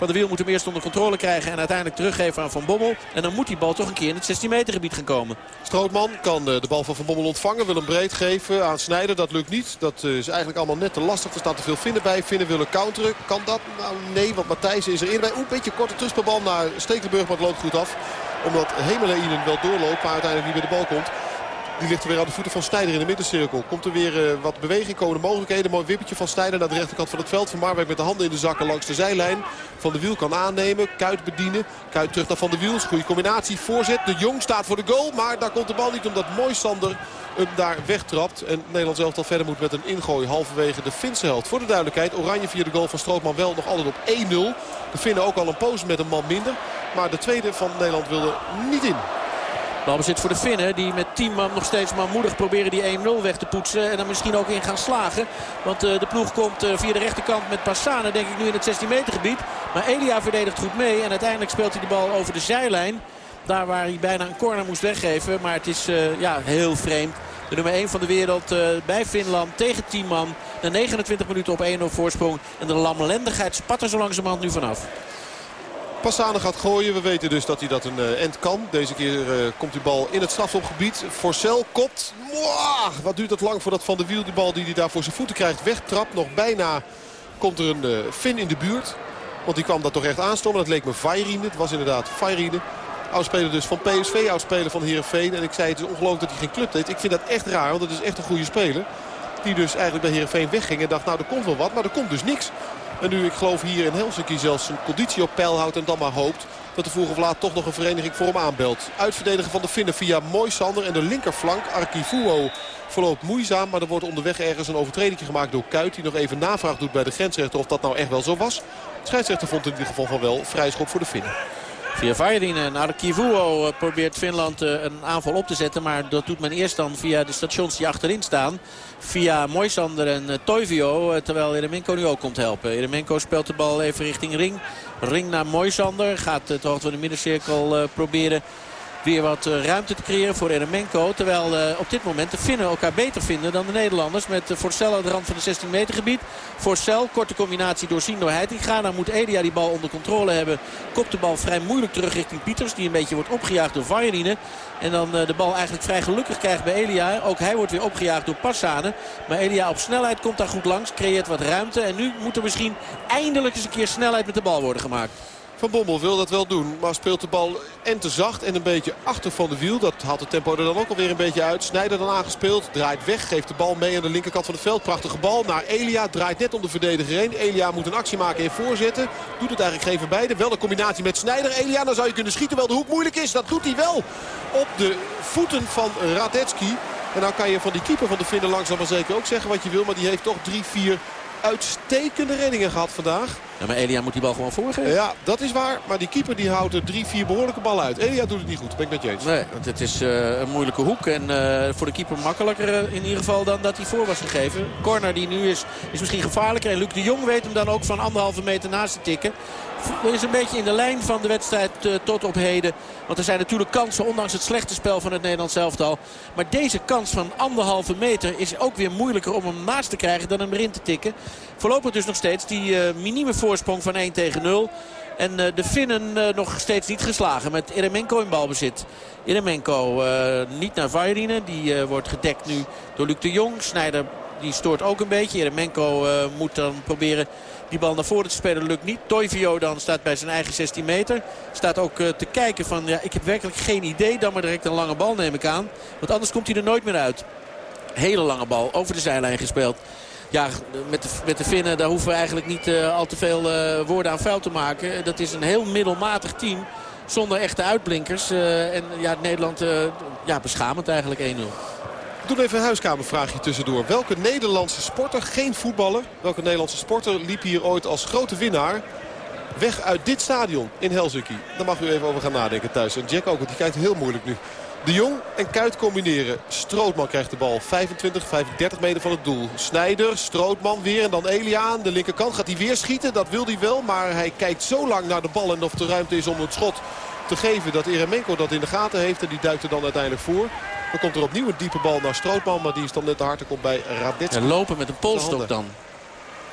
Van de Wiel moet hem eerst onder controle krijgen en uiteindelijk teruggeven aan Van Bommel. En dan moet die bal toch een keer in het 16 meter gebied gaan komen. Strootman kan de bal van Van Bommel ontvangen. Wil hem breed geven aan Snijder. Dat lukt niet. Dat is eigenlijk allemaal net te lastig. Er staan te veel Vinnen bij. Vinnen willen counteren. Kan dat? Nou nee, want Matthijs is erin bij. Oeh, een beetje korte tussenbal naar Stekelenburg. Maar het loopt goed af. Omdat Hemeleinen wel doorloopt. Maar uiteindelijk niet bij de bal komt. Die ligt er weer aan de voeten van Snijder in de middencirkel. Komt er weer uh, wat beweging, komen mogelijkheden. Mooi wippertje van Snijder naar de rechterkant van het veld. Van Marwijk met de handen in de zakken langs de zijlijn. Van de Wiel kan aannemen. Kuit bedienen. Kuit terug naar Van de Wiel. Goede combinatie. Voorzet. De Jong staat voor de goal. Maar daar komt de bal niet omdat Moisander hem daar wegtrapt. En Nederland zelf al verder moet met een ingooi halverwege de Finse helft. Voor de duidelijkheid. Oranje via de goal van Strootman wel nog altijd op 1-0. De Finnen ook al een poos met een man minder. Maar de tweede van Nederland wilde niet in. Balbezit voor de Finnen die met 10 man nog steeds manmoedig proberen die 1-0 weg te poetsen. En dan misschien ook in gaan slagen. Want uh, de ploeg komt uh, via de rechterkant met Passane denk ik nu in het 16 meter gebied. Maar Elia verdedigt goed mee. En uiteindelijk speelt hij de bal over de zijlijn Daar waar hij bijna een corner moest weggeven. Maar het is ja, heel vreemd. De nummer 1 van de wereld bij Finland tegen 10 man. Na 29 minuten op 1-0 voorsprong. En de lamlendigheid spat er zo langzamerhand nu vanaf. Passane gaat gooien. We weten dus dat hij dat een uh, end kan. Deze keer uh, komt die bal in het strafschopgebied. Forcel kopt. Wat duurt het lang voordat Van de Wiel die bal die hij daar voor zijn voeten krijgt wegtrapt. Nog bijna komt er een uh, Fin in de buurt. Want die kwam dat toch echt aanstormen. Dat leek me Vairine. Het was inderdaad Vairine. Oudspeler dus van PSV, oudspeler van Heerenveen. En ik zei het is ongelooflijk dat hij geen club deed. Ik vind dat echt raar, want het is echt een goede speler. Die dus eigenlijk bij Heerenveen wegging en dacht nou er komt wel wat. Maar er komt dus niks. En nu ik geloof hier in Helsinki zelfs zijn conditie op peil houdt en dan maar hoopt dat de vroeg of laat toch nog een vereniging voor hem aanbelt. Uitverdedigen van de Finnen via Moisander en de linkerflank Arkivuo verloopt moeizaam. Maar er wordt onderweg ergens een overtreding gemaakt door Kuit. Die nog even navraag doet bij de grensrechter of dat nou echt wel zo was. De scheidsrechter vond in ieder geval van wel vrij schop voor de Finnen. Via Vajdinen naar de Kivuo eh, probeert Finland eh, een aanval op te zetten. Maar dat doet men eerst dan via de stations die achterin staan. Via Moisander en eh, Toivio. Terwijl Eremenko nu ook komt helpen. Eremenko speelt de bal even richting Ring. Ring naar Moisander. Gaat het hoogte van de middencirkel proberen weer wat eh, ruimte te creëren voor Eremenko. Terwijl uh, op dit moment de Finnen elkaar beter vinden dan de Nederlanders. Met uh, Forcel aan de rand van de 16 meter gebied. Forcel, korte combinatie doorzien door Heitinga. Dan moet Elia die bal onder controle hebben. Kopt de bal vrij moeilijk terug richting Pieters. Die een beetje wordt opgejaagd door Vajerine. En dan de bal eigenlijk vrij gelukkig krijgt bij Elia. Ook hij wordt weer opgejaagd door Passane. Maar Elia op snelheid komt daar goed langs. Creëert wat ruimte. En nu moet er misschien eindelijk eens een keer snelheid met de bal worden gemaakt. Van Bommel wil dat wel doen. Maar speelt de bal en te zacht en een beetje achter van de wiel. Dat haalt het tempo er dan ook alweer een beetje uit. Snijder dan aangespeeld. Draait weg. Geeft de bal mee aan de linkerkant van het veld. Prachtige bal naar Elia. Draait net om de verdediger heen. Elia moet een actie maken en voorzetten. Doet het eigenlijk geen van beide. Wel een combinatie met Snijder. Elia, dan zou je kunnen schieten. Wel de hoek moeilijk is. Dat doet hij wel op de voeten van Radetski. En nou kan je van die keeper van de Finnen langzaam maar zeker ook zeggen wat je wil. Maar die heeft toch drie, vier uitstekende reddingen gehad vandaag. Ja, maar Elia moet die bal gewoon voorgeven. Ja, dat is waar. Maar die keeper die houdt er drie, vier behoorlijke ballen uit. Elia doet het niet goed, ben ik met je eens. Nee, want het is uh, een moeilijke hoek. En uh, voor de keeper makkelijker uh, in ieder geval dan dat hij voor was gegeven. Corner die nu is, is misschien gevaarlijker. En Luc de Jong weet hem dan ook van anderhalve meter naast te tikken is een beetje in de lijn van de wedstrijd uh, tot op heden. Want er zijn natuurlijk kansen, ondanks het slechte spel van het Nederlands elftal. Maar deze kans van anderhalve meter is ook weer moeilijker om hem naast te krijgen dan hem erin te tikken. Voorlopig dus nog steeds die uh, minieme voorsprong van 1 tegen 0. En uh, de Finnen nog steeds niet geslagen met Eremenko in balbezit. Eremenko niet naar Vairine. Die wordt gedekt nu door Luc de Jong. Snijder die stoort ook een beetje. Eremenko moet dan proberen die bal naar voren te spelen lukt niet. Toivio dan staat bij zijn eigen 16 meter. Staat ook uh, te kijken van ja, ik heb werkelijk geen idee. Dan maar direct een lange bal neem ik aan. Want anders komt hij er nooit meer uit. Hele lange bal over de zijlijn gespeeld. Ja, met de, met de Finnen daar hoeven we eigenlijk niet uh, al te veel uh, woorden aan vuil te maken. Dat is een heel middelmatig team. Zonder echte uitblinkers. en ja, Nederland ja, beschamend eigenlijk 1-0. Doe even een huiskamervraagje tussendoor. Welke Nederlandse sporter, geen voetballer... welke Nederlandse sporter liep hier ooit als grote winnaar... weg uit dit stadion in Helsinki? Daar mag u even over gaan nadenken thuis. En Jack ook, want die kijkt heel moeilijk nu. De Jong en Kuit combineren. Strootman krijgt de bal. 25, 35 meter van het doel. Snijder, Strootman weer en dan Elia aan de linkerkant. Gaat hij weer schieten? Dat wil hij wel. Maar hij kijkt zo lang naar de bal en of er ruimte is om het schot te geven dat Eremenko dat in de gaten heeft. En die duikt er dan uiteindelijk voor. Dan komt er opnieuw een diepe bal naar Strootman. Maar die is dan net te hard. komt bij Radetski. En lopen met een polstok dan.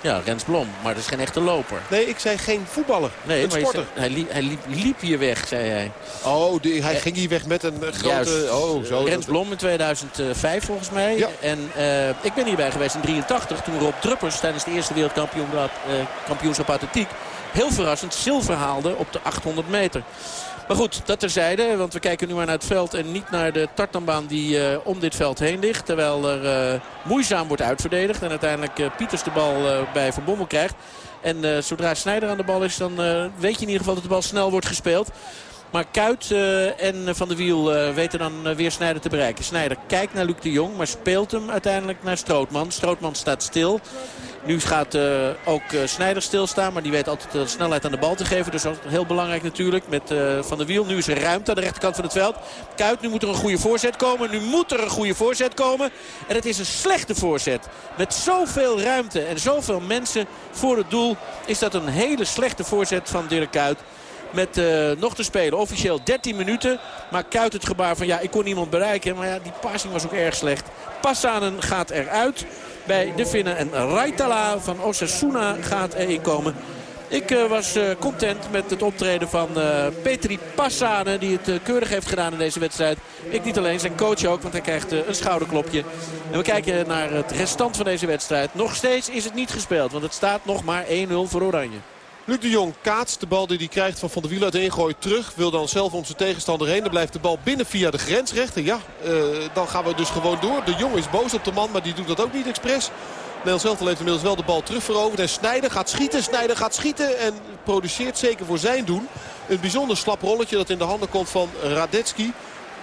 Ja, Rens Blom. Maar dat is geen echte loper. Nee, ik zei geen voetballer. Nee, een sporter. hij, liep, hij liep, hier weg, zei hij. Oh, die, hij ging hier weg met een grote... Juist, oh, zo. Rens Blom in 2005 volgens mij. Ja. En uh, ik ben hierbij geweest in 83. Toen Rob Druppers tijdens de eerste wereldkampioenschap uh, atletiek... heel verrassend zilver haalde op de 800 meter. Maar goed, dat terzijde. Want we kijken nu maar naar het veld en niet naar de tartanbaan die uh, om dit veld heen ligt. Terwijl er uh, moeizaam wordt uitverdedigd. En uiteindelijk uh, Pieters de bal bij Van Bommel krijgt. En zodra Snijder aan de bal is, dan weet je in ieder geval dat de bal snel wordt gespeeld. Maar Kuit en Van der Wiel weten dan weer Snijder te bereiken. Snijder kijkt naar Luc de Jong, maar speelt hem uiteindelijk naar Strootman. Strootman staat stil. Nu gaat uh, ook uh, Snijder stilstaan. Maar die weet altijd de snelheid aan de bal te geven. Dus dat is heel belangrijk natuurlijk met uh, Van der Wiel. Nu is er ruimte aan de rechterkant van het veld. Kuit, nu moet er een goede voorzet komen. Nu moet er een goede voorzet komen. En het is een slechte voorzet. Met zoveel ruimte en zoveel mensen voor het doel... is dat een hele slechte voorzet van Dirk Kuit. met nog te spelen. Officieel 13 minuten. Maar Kuit het gebaar van ja, ik kon niemand bereiken. Maar ja, die passing was ook erg slecht. Passanen gaat eruit bij de Finnen. En Raitala van Osasuna gaat erin komen. Ik uh, was uh, content met het optreden van uh, Petri Passane. Die het keurig heeft gedaan in deze wedstrijd. Ik niet alleen, zijn coach ook. Want hij krijgt een schouderklopje. En we kijken naar het restant van deze wedstrijd. Nog steeds is het niet gespeeld. Want het staat nog maar 1-0 voor Oranje. Luc de Jong kaatst de bal die hij krijgt van Van der Wiel uit de ingooi terug. Wil dan zelf zijn tegenstander heen. Dan blijft de bal binnen via de grensrechter. Ja, uh, dan gaan we dus gewoon door. De Jong is boos op de man, maar die doet dat ook niet expres. Nederland zelf heeft inmiddels wel de bal terug veroverd. En Snijder gaat schieten. Snijder gaat schieten en produceert zeker voor zijn doen. Een bijzonder slap rolletje dat in de handen komt van Radetski.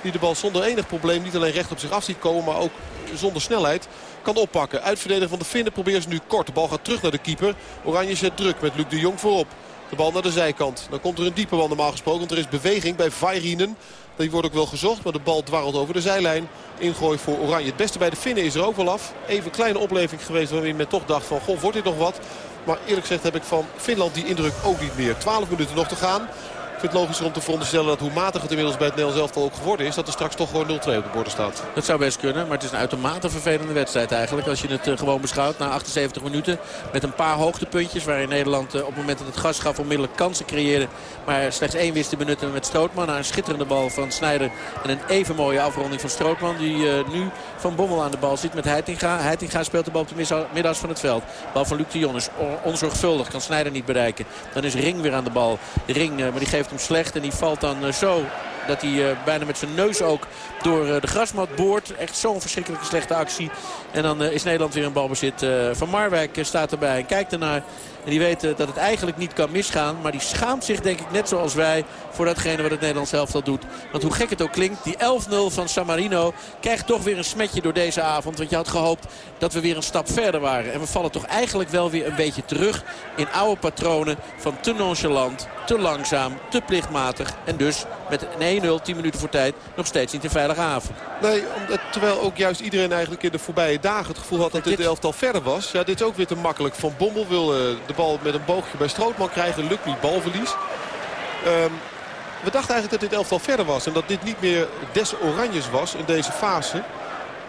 Die de bal zonder enig probleem niet alleen recht op zich af ziet komen. Maar ook zonder snelheid kan oppakken. Uitverdediger van de Finnen probeert ze nu kort. De bal gaat terug naar de keeper. Oranje zet druk met Luc de Jong voorop. De bal naar de zijkant. Dan komt er een diepe bal normaal gesproken. Want er is beweging bij Vairinen. Die wordt ook wel gezocht. Maar de bal dwarrelt over de zijlijn. Ingooi voor Oranje. Het beste bij de Finnen is er ook wel af. Even kleine opleving geweest waarin men toch dacht van... Goh, wordt dit nog wat? Maar eerlijk gezegd heb ik van Finland die indruk ook niet meer. 12 minuten nog te gaan. Ik vind het logischer om te veronderstellen dat hoe matig het inmiddels bij het Nederlands elftal ook geworden is... dat er straks toch gewoon 0-2 op de borden staat. Dat zou best kunnen, maar het is een uitermate vervelende wedstrijd eigenlijk. Als je het uh, gewoon beschouwt na 78 minuten met een paar hoogtepuntjes... waarin Nederland uh, op het moment dat het gas gaf onmiddellijk kansen creëerde... maar slechts één wist te benutten met Strootman. Na een schitterende bal van Snijder en een even mooie afronding van Strootman... die uh, nu van Bommel aan de bal zit met Heitinga. Heitinga speelt de bal op de middags van het veld. Bal van Luc de Jong is onzorgvuldig, kan Snijder niet bereiken. Dan is Ring weer aan de bal. Ring, maar die geeft hem slecht en die valt dan zo dat hij bijna met zijn neus ook door de grasmat boort. Echt zo'n verschrikkelijke slechte actie. En dan is Nederland weer een balbezit. Van Marwijk staat erbij en kijkt ernaar. En die weet dat het eigenlijk niet kan misgaan. Maar die schaamt zich denk ik net zoals wij voor datgene wat het Nederlands elftal doet. Want hoe gek het ook klinkt, die 11-0 van San Marino krijgt toch weer een smetje door deze avond. Want je had gehoopt dat we weer een stap verder waren. En we vallen toch eigenlijk wel weer een beetje terug in oude patronen van te nonchalant, te langzaam, te plichtmatig. En dus met een 1-0, 10 minuten voor tijd, nog steeds niet in veilige haven. Nee, omdat, terwijl ook juist iedereen eigenlijk in de voorbije dagen het gevoel had dat dit, dit elftal verder was. Ja, dit is ook weer te makkelijk. Van Bommel wil uh, de bal met een boogje bij Strootman krijgen. Lukt niet, balverlies. Um, we dachten eigenlijk dat dit elftal verder was. En dat dit niet meer des Oranjes was in deze fase.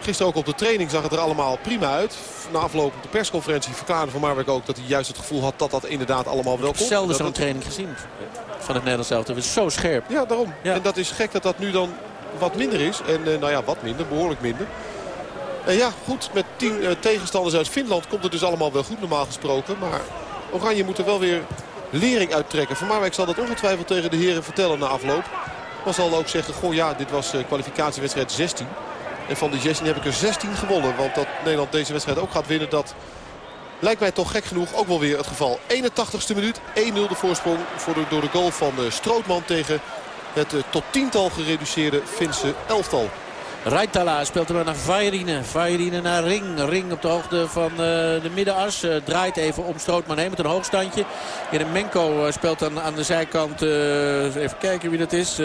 Gisteren ook op de training zag het er allemaal prima uit. Na afloop op de persconferentie verklaarde Van Marwijk ook dat hij juist het gevoel had dat dat inderdaad allemaal wel komt. Zelden zo'n training gezien van het Nederlands elftal. Het is zo scherp. Ja, daarom. Ja. En dat is gek dat dat nu dan wat minder is. En uh, nou ja, wat minder, behoorlijk minder. En ja, goed, met tien uh, tegenstanders uit Finland komt het dus allemaal wel goed normaal gesproken. Maar Oranje moet er wel weer lering uittrekken. Van Marwijk zal dat ongetwijfeld tegen de heren vertellen na afloop. Maar zal ook zeggen, goh ja, dit was uh, kwalificatiewedstrijd 16. En van die 16 heb ik er 16 gewonnen. Want dat Nederland deze wedstrijd ook gaat winnen, dat lijkt mij toch gek genoeg ook wel weer het geval. 81ste minuut, 1-0 de voorsprong voor door de goal van uh, Strootman tegen het uh, tot tiental gereduceerde Finse elftal. Raitala speelt er naar Vairine. Vairine naar Ring. Ring op de hoogte van uh, de middenas. Uh, draait even om Strootman heen met een hoogstandje. Jeremenko uh, speelt dan aan de zijkant. even kijken wie dat is.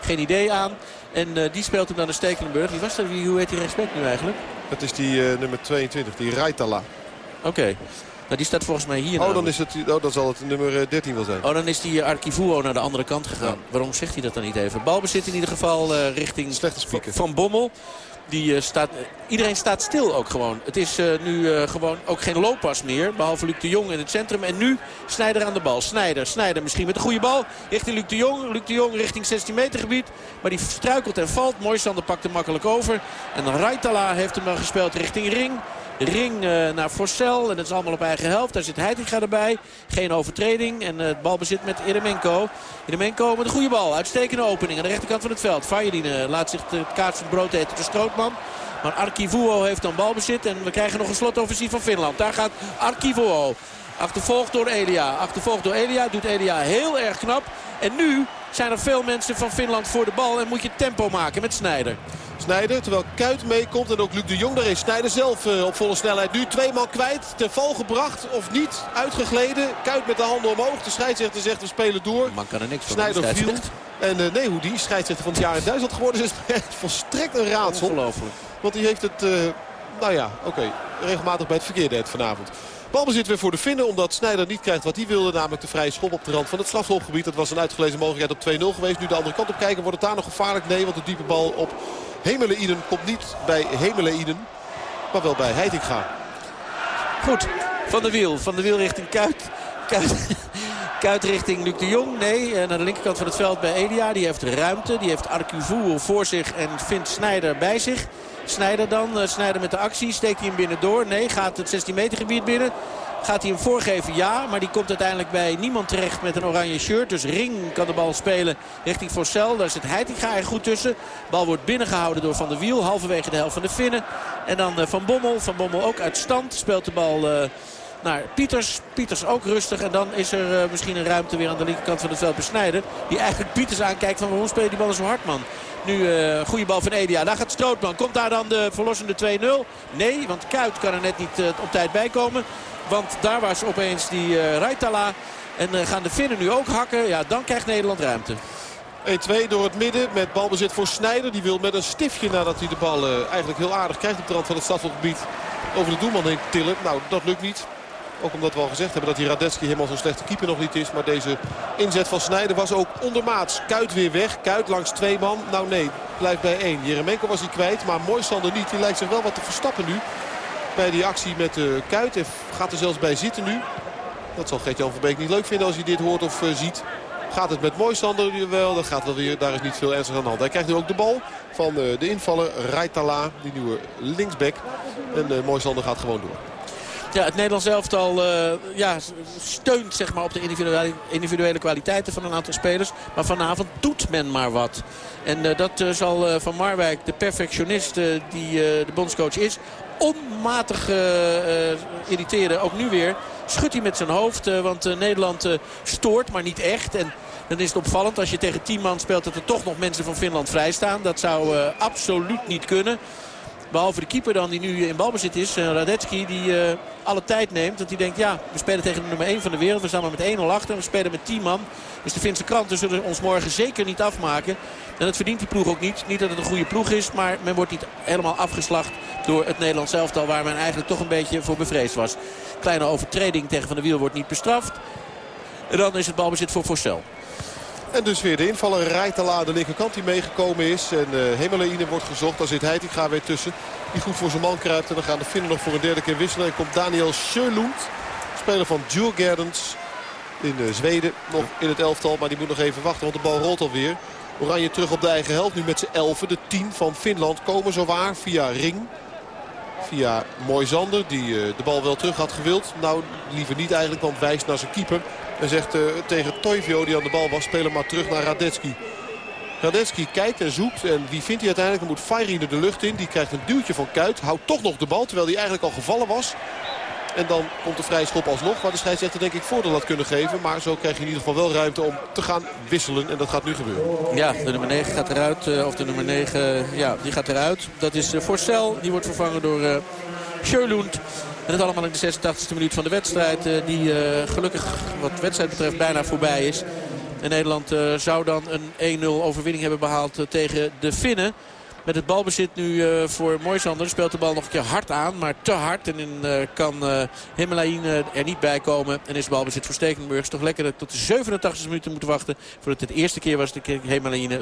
geen idee aan. En die speelt hem dan naar Stekelenburg. Wie was dat? Wie, hoe heet die respect nu eigenlijk? Dat is die nummer 22, die Raitala. Oké. Okay. Nou, die staat volgens mij hier. Oh, dan, is het, oh, dan zal het nummer 13 wel zijn. Oh, dan is die Archivuo naar de andere kant gegaan. Ja. Waarom zegt hij dat dan niet even? Balbezit in ieder geval uh, richting. Van Bommel. Die, uh, staat, uh, iedereen staat stil ook gewoon. Het is nu gewoon ook geen looppas meer. Behalve Luc de Jong in het centrum. En nu Snijder aan de bal. Snijder, Snijder misschien met een goede bal. Richting Luc de Jong. Luc de Jong richting 16 meter gebied. Maar die struikelt en valt. Moisander pakt hem makkelijk over. En Raitala heeft hem dan gespeeld richting Ring. Ring uh, naar Forsell. En dat is allemaal op eigen helft. Daar zit Heitinga erbij. Geen overtreding. En uh, het balbezit met Eremenko. Eremenko met een goede bal. Uitstekende opening aan de rechterkant van het veld. Fayedine laat zich het kaart van brood eten de Strootman. Maar Arkivuo heeft dan balbezit. En we krijgen nog een slotoffensief van Finland. Daar gaat Arkivuo. Achtervolgd door Elia. Achtervolgd door Elia. Doet Elia heel erg knap. En nu zijn er veel mensen van Finland voor de bal. En moet je tempo maken met Snijder. Snijder. Terwijl Kuit meekomt en ook Luc de Jong daar is. Snijder zelf uh, op volle snelheid. Nu twee man kwijt. Ten val gebracht of niet. Uitgegleden. Kuit met de handen omhoog. De scheidsrechter zegt we spelen door. Man kan er niks van. Snijder viel. En uh, nee, hoe die scheidsrechter van het jaar in Duitsland geworden is, [LAUGHS] is echt volstrekt een raadsel. Ongelooflijk. Want die heeft het, uh, nou ja, oké, okay, regelmatig bij het verkeerde het vanavond. Balbezit weer voor de Finnen omdat Snijder niet krijgt wat hij wilde. Namelijk de vrije schop op de rand van het strafschopgebied. Dat was een uitgelezen mogelijkheid op 2-0 geweest. Nu de andere kant op kijken. Wordt het daar nog gevaarlijk? Nee, want de diepe bal op Hemelen komt niet bij Hemelen Maar wel bij Heitinga. Goed, Van de Wiel. Van de Wiel richting Kuit. [LAUGHS] Kuit. Richting Luc de Jong. Nee, eh, naar de linkerkant van het veld bij Elia. Die heeft ruimte. Die heeft Arcuvoel voor zich en vindt Snijder bij zich. Snijder dan. Uh, Snijder met de actie. Steekt hij hem binnen door? Nee. Gaat het 16 meter gebied binnen? Gaat hij hem voorgeven? Ja. Maar die komt uiteindelijk bij niemand terecht met een oranje shirt. Dus Ring kan de bal spelen richting Forcel. Daar zit Heitinga er goed tussen. Bal wordt binnengehouden door Van der Wiel. Halverwege de helft van de Finnen. En dan uh, Van Bommel. Van Bommel ook uit stand. Speelt de bal... Uh, naar Pieters. Pieters ook rustig. En dan is er uh, misschien een ruimte weer aan de linkerkant van het veld besnijden. Die eigenlijk Pieters aankijkt van waarom speelt die bal zo hard man. Nu uh, goede bal van Edia. Daar gaat Strootman. Komt daar dan de verlossende 2-0? Nee, want Kuit kan er net niet op tijd bij komen. Want daar was opeens die uh. En gaan de Finnen nu ook hakken. Ja, dan krijgt Nederland ruimte. 1-2 door het midden met balbezit voor Snijder. Die wil met een stiftje nadat hij de bal eigenlijk heel aardig krijgt op de rand van het stadsgebied over de doelman heen tillen. Nou, dat lukt niet. Ook omdat we al gezegd hebben dat die Radetski helemaal zo'n slechte keeper nog niet is. Maar deze inzet van Snijder was ook ondermaats. Kuit weer weg. Kuit langs twee man. Nou nee, blijft bij één. Jeremenko was hij kwijt, maar Moisander niet. Die lijkt zich wel wat te verstappen nu. Bij die actie met de uh, Kuit. Gaat er zelfs bij zitten nu. Dat zal Gert-Jan van Beek niet leuk vinden als hij dit hoort of uh, ziet. Gaat het met Moisander wel? Dat gaat wel weer. Daar is niet veel ernstig aan de hand. Hij krijgt nu ook de bal van uh, de invaller Raitala. Die nieuwe linksback. En uh, Moisander gaat gewoon door. Ja, het Nederlands elftal ja, steunt zeg maar, op de individuele, individuele kwaliteiten van een aantal spelers. Maar vanavond doet men maar wat. En dat zal Van Marwijk, de perfectionist die de bondscoach is, onmatig irriteren. Ook nu weer schudt hij met zijn hoofd. want Nederland stoort, maar niet echt. En dan is het opvallend als je tegen 10 man speelt dat er toch nog mensen van Finland vrijstaan. Dat zou absoluut niet kunnen. Behalve de keeper dan die nu in balbezit is. Uh, Radetski die uh, alle tijd neemt. Want die denkt ja we spelen tegen de nummer 1 van de wereld. We staan maar met 1-0 achter. We spelen met 10 man. Dus de Finse kranten zullen ons morgen zeker niet afmaken. En dat verdient die ploeg ook niet. Niet dat het een goede ploeg is. Maar men wordt niet helemaal afgeslacht door het Nederlands elftal. Waar men eigenlijk toch een beetje voor bevreesd was. Kleine overtreding tegen Van der Wiel wordt niet bestraft. En dan is het balbezit voor Forstel. En dus weer de invaller Rijtala de linkerkant die meegekomen is. En uh, Hemelaine wordt gezocht. Daar zit Heitinga weer tussen. Die goed voor zijn man kruipt. En dan gaan de Finnen nog voor een derde keer wisselen. En komt Daniel Sjölund. Speler van Djurgardens in uh, Zweden. Nog in het elftal. Maar die moet nog even wachten. Want de bal rolt alweer. Oranje terug op de eigen helft. Nu met z'n elfen. De tien van Finland komen zo waar via Ring. Via Moisander die uh, de bal wel terug had gewild. Nou liever niet eigenlijk. Want wijst naar zijn keeper. En zegt uh, tegen Toivio die aan de bal was, speel hem maar terug naar Radetski. Radetski kijkt en zoekt. En wie vindt hij uiteindelijk? Dan moet Fairine de lucht in. Die krijgt een duwtje van Kuit. Houdt toch nog de bal, terwijl hij eigenlijk al gevallen was. En dan komt de vrije schop alsnog. Waar de scheidsrechter denk ik voordeel had kunnen geven. Maar zo krijg je in ieder geval wel ruimte om te gaan wisselen. En dat gaat nu gebeuren. Ja, de nummer 9 gaat eruit. Uh, of de nummer 9, ja, die gaat eruit. Dat is uh, Forcel. Die wordt vervangen door uh. En het allemaal in de 86e minuut van de wedstrijd. Uh, die uh, gelukkig wat wedstrijd betreft bijna voorbij is. En Nederland uh, zou dan een 1-0 overwinning hebben behaald tegen de Finnen. Met het balbezit nu uh, voor Moisander. Speelt de bal nog een keer hard aan. Maar te hard. En in, uh, kan uh, Himmelain er niet bij komen. En is balbezit voor Stekenburg. toch lekker dat tot de 87 minuten moeten wachten. Voordat het de eerste keer was dat ik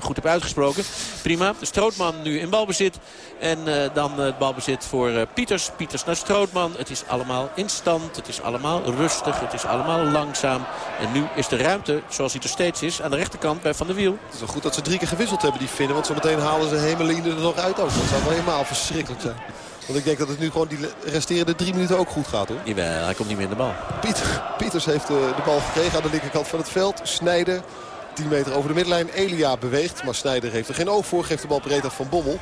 goed heb uitgesproken. Prima. De Strootman nu in balbezit. En dan het balbezit voor Pieters. Pieters naar Strootman. Het is allemaal in stand. Het is allemaal rustig. Het is allemaal langzaam. En nu is de ruimte, zoals hij er steeds is, aan de rechterkant bij Van der Wiel. Het is wel goed dat ze drie keer gewisseld hebben, die vinden. Want zo meteen halen ze Himmelain er nog uit ook. Dat zou wel helemaal verschrikkelijk zijn. Want ik denk dat het nu gewoon die resterende drie minuten ook goed gaat hoor. Jawel, hij komt niet meer in de bal. Pieter, Pieters heeft de, de bal gekregen aan de linkerkant van het veld. Snijden 10 meter over de middenlijn. Elia beweegt, maar Snijder heeft er geen oog voor. Geeft de bal breed af Van Bommel.